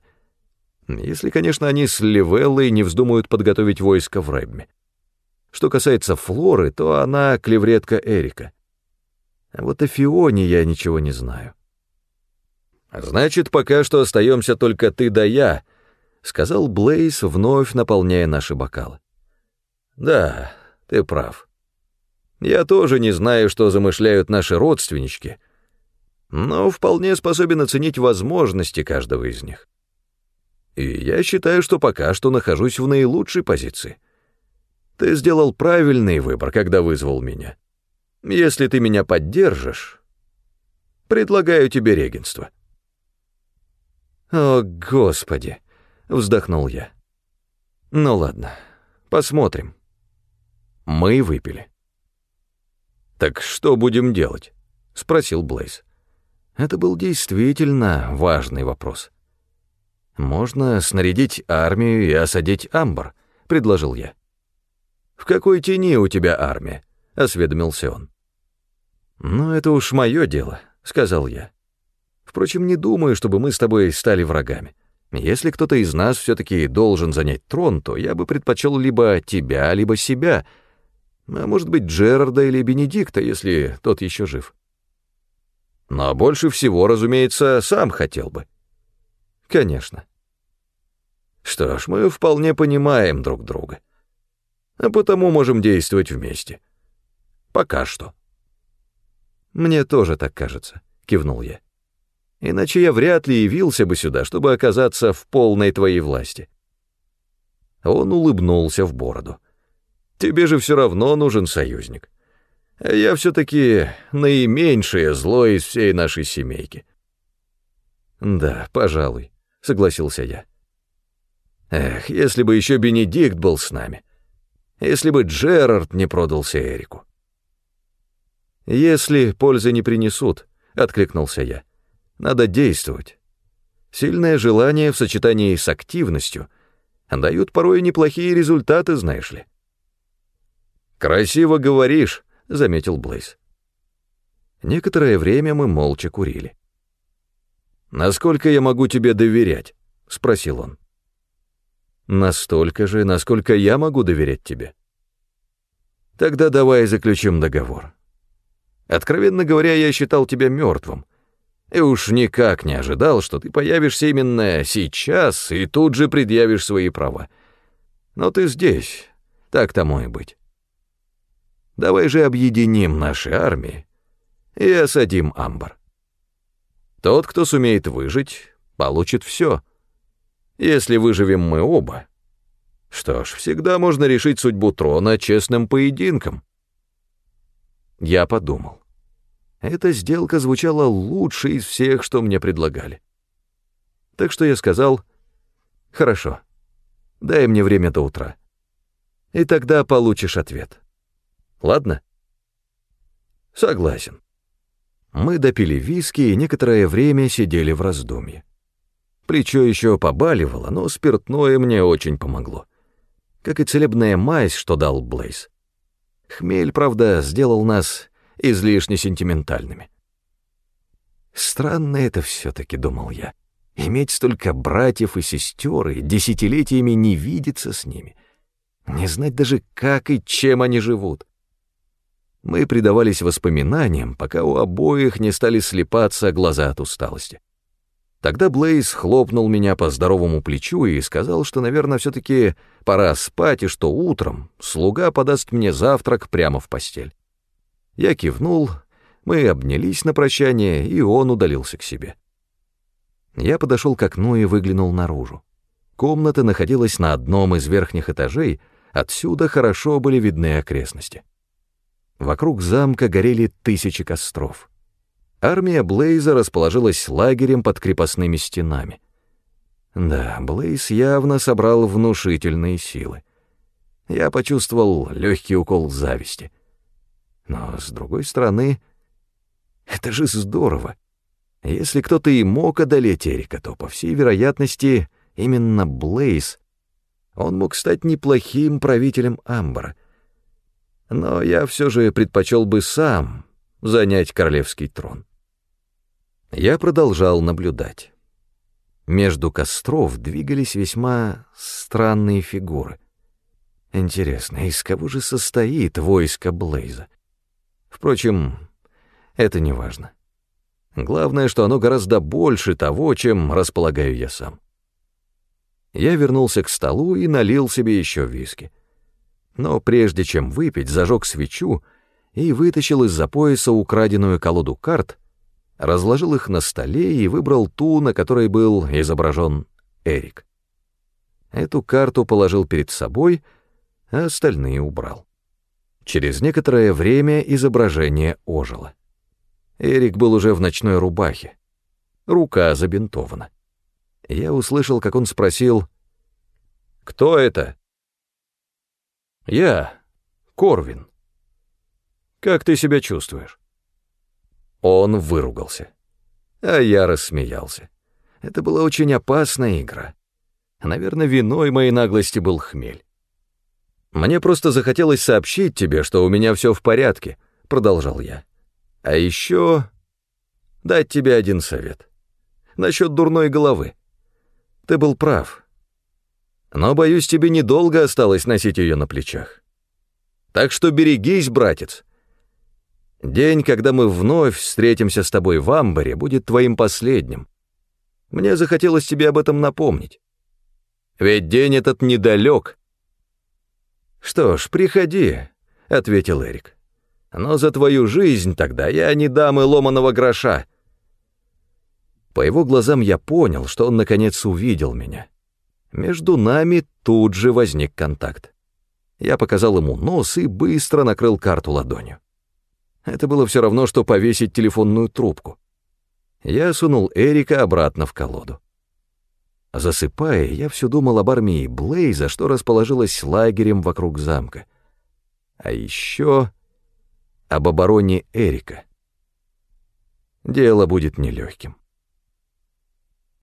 Если, конечно, они с Ливеллой не вздумают подготовить войско в Рэбме. Что касается Флоры, то она клевретка Эрика. А вот о Фионе я ничего не знаю. «Значит, пока что остаемся только ты да я», — сказал Блейз, вновь наполняя наши бокалы. «Да, ты прав. Я тоже не знаю, что замышляют наши родственнички, но вполне способен оценить возможности каждого из них. И я считаю, что пока что нахожусь в наилучшей позиции. Ты сделал правильный выбор, когда вызвал меня. Если ты меня поддержишь, предлагаю тебе регенство». «О, Господи!» — вздохнул я. «Ну ладно, посмотрим». Мы выпили. «Так что будем делать?» — спросил Блейз. Это был действительно важный вопрос. «Можно снарядить армию и осадить Амбар», — предложил я. «В какой тени у тебя армия?» — осведомился он. «Ну, это уж мое дело», — сказал я. Впрочем, не думаю, чтобы мы с тобой стали врагами. Если кто-то из нас все-таки должен занять трон, то я бы предпочел либо тебя, либо себя, а может быть Джерарда или Бенедикта, если тот еще жив. Но больше всего, разумеется, сам хотел бы. Конечно. Что ж, мы вполне понимаем друг друга. А потому можем действовать вместе. Пока что. Мне тоже так кажется, кивнул я иначе я вряд ли явился бы сюда, чтобы оказаться в полной твоей власти. Он улыбнулся в бороду. Тебе же все равно нужен союзник. А я все-таки наименьшее зло из всей нашей семейки. Да, пожалуй, согласился я. Эх, если бы еще Бенедикт был с нами. Если бы Джерард не продался Эрику. Если пользы не принесут, откликнулся я. Надо действовать. Сильное желание в сочетании с активностью дают порой неплохие результаты, знаешь ли. «Красиво говоришь», — заметил Блейз. Некоторое время мы молча курили. «Насколько я могу тебе доверять?» — спросил он. «Настолько же, насколько я могу доверять тебе». «Тогда давай заключим договор. Откровенно говоря, я считал тебя мертвым, и уж никак не ожидал, что ты появишься именно сейчас и тут же предъявишь свои права. Но ты здесь, так тому и быть. Давай же объединим наши армии и осадим Амбар. Тот, кто сумеет выжить, получит все. Если выживем мы оба, что ж, всегда можно решить судьбу трона честным поединком. Я подумал. Эта сделка звучала лучше из всех, что мне предлагали. Так что я сказал, «Хорошо, дай мне время до утра. И тогда получишь ответ. Ладно?» «Согласен». Мы допили виски и некоторое время сидели в раздумье. Плечо еще побаливало, но спиртное мне очень помогло. Как и целебная мазь, что дал Блейз. Хмель, правда, сделал нас излишне сентиментальными. Странно это все-таки, думал я, иметь столько братьев и сестер и десятилетиями не видеться с ними, не знать даже, как и чем они живут. Мы предавались воспоминаниям, пока у обоих не стали слепаться глаза от усталости. Тогда Блейз хлопнул меня по здоровому плечу и сказал, что, наверное, все-таки пора спать, и что утром слуга подаст мне завтрак прямо в постель. Я кивнул, мы обнялись на прощание, и он удалился к себе. Я подошел к окну и выглянул наружу. Комната находилась на одном из верхних этажей, отсюда хорошо были видны окрестности. Вокруг замка горели тысячи костров. Армия Блейза расположилась лагерем под крепостными стенами. Да, Блейз явно собрал внушительные силы. Я почувствовал легкий укол зависти — но, с другой стороны, это же здорово. Если кто-то и мог одолеть Эрика, то, по всей вероятности, именно Блейз. Он мог стать неплохим правителем Амбара. Но я все же предпочел бы сам занять королевский трон. Я продолжал наблюдать. Между костров двигались весьма странные фигуры. Интересно, из кого же состоит войско Блейза? Впрочем, это не важно. Главное, что оно гораздо больше того, чем располагаю я сам. Я вернулся к столу и налил себе еще виски. Но прежде чем выпить, зажег свечу и вытащил из-за пояса украденную колоду карт, разложил их на столе и выбрал ту, на которой был изображен Эрик. Эту карту положил перед собой, а остальные убрал. Через некоторое время изображение ожило. Эрик был уже в ночной рубахе. Рука забинтована. Я услышал, как он спросил, «Кто это?» «Я, Корвин. Как ты себя чувствуешь?» Он выругался. А я рассмеялся. Это была очень опасная игра. Наверное, виной моей наглости был хмель. «Мне просто захотелось сообщить тебе, что у меня все в порядке», — продолжал я. А еще дать тебе один совет. Насчет дурной головы. Ты был прав. Но, боюсь, тебе недолго осталось носить ее на плечах. Так что берегись, братец. День, когда мы вновь встретимся с тобой в Амбаре, будет твоим последним. Мне захотелось тебе об этом напомнить. Ведь день этот недалек. «Что ж, приходи», — ответил Эрик но за твою жизнь тогда я не дам и ломаного гроша». По его глазам я понял, что он наконец увидел меня. Между нами тут же возник контакт. Я показал ему нос и быстро накрыл карту ладонью. Это было все равно, что повесить телефонную трубку. Я сунул Эрика обратно в колоду. Засыпая, я все думал об армии Блейза, что расположилась лагерем вокруг замка. А еще об обороне Эрика. Дело будет нелегким.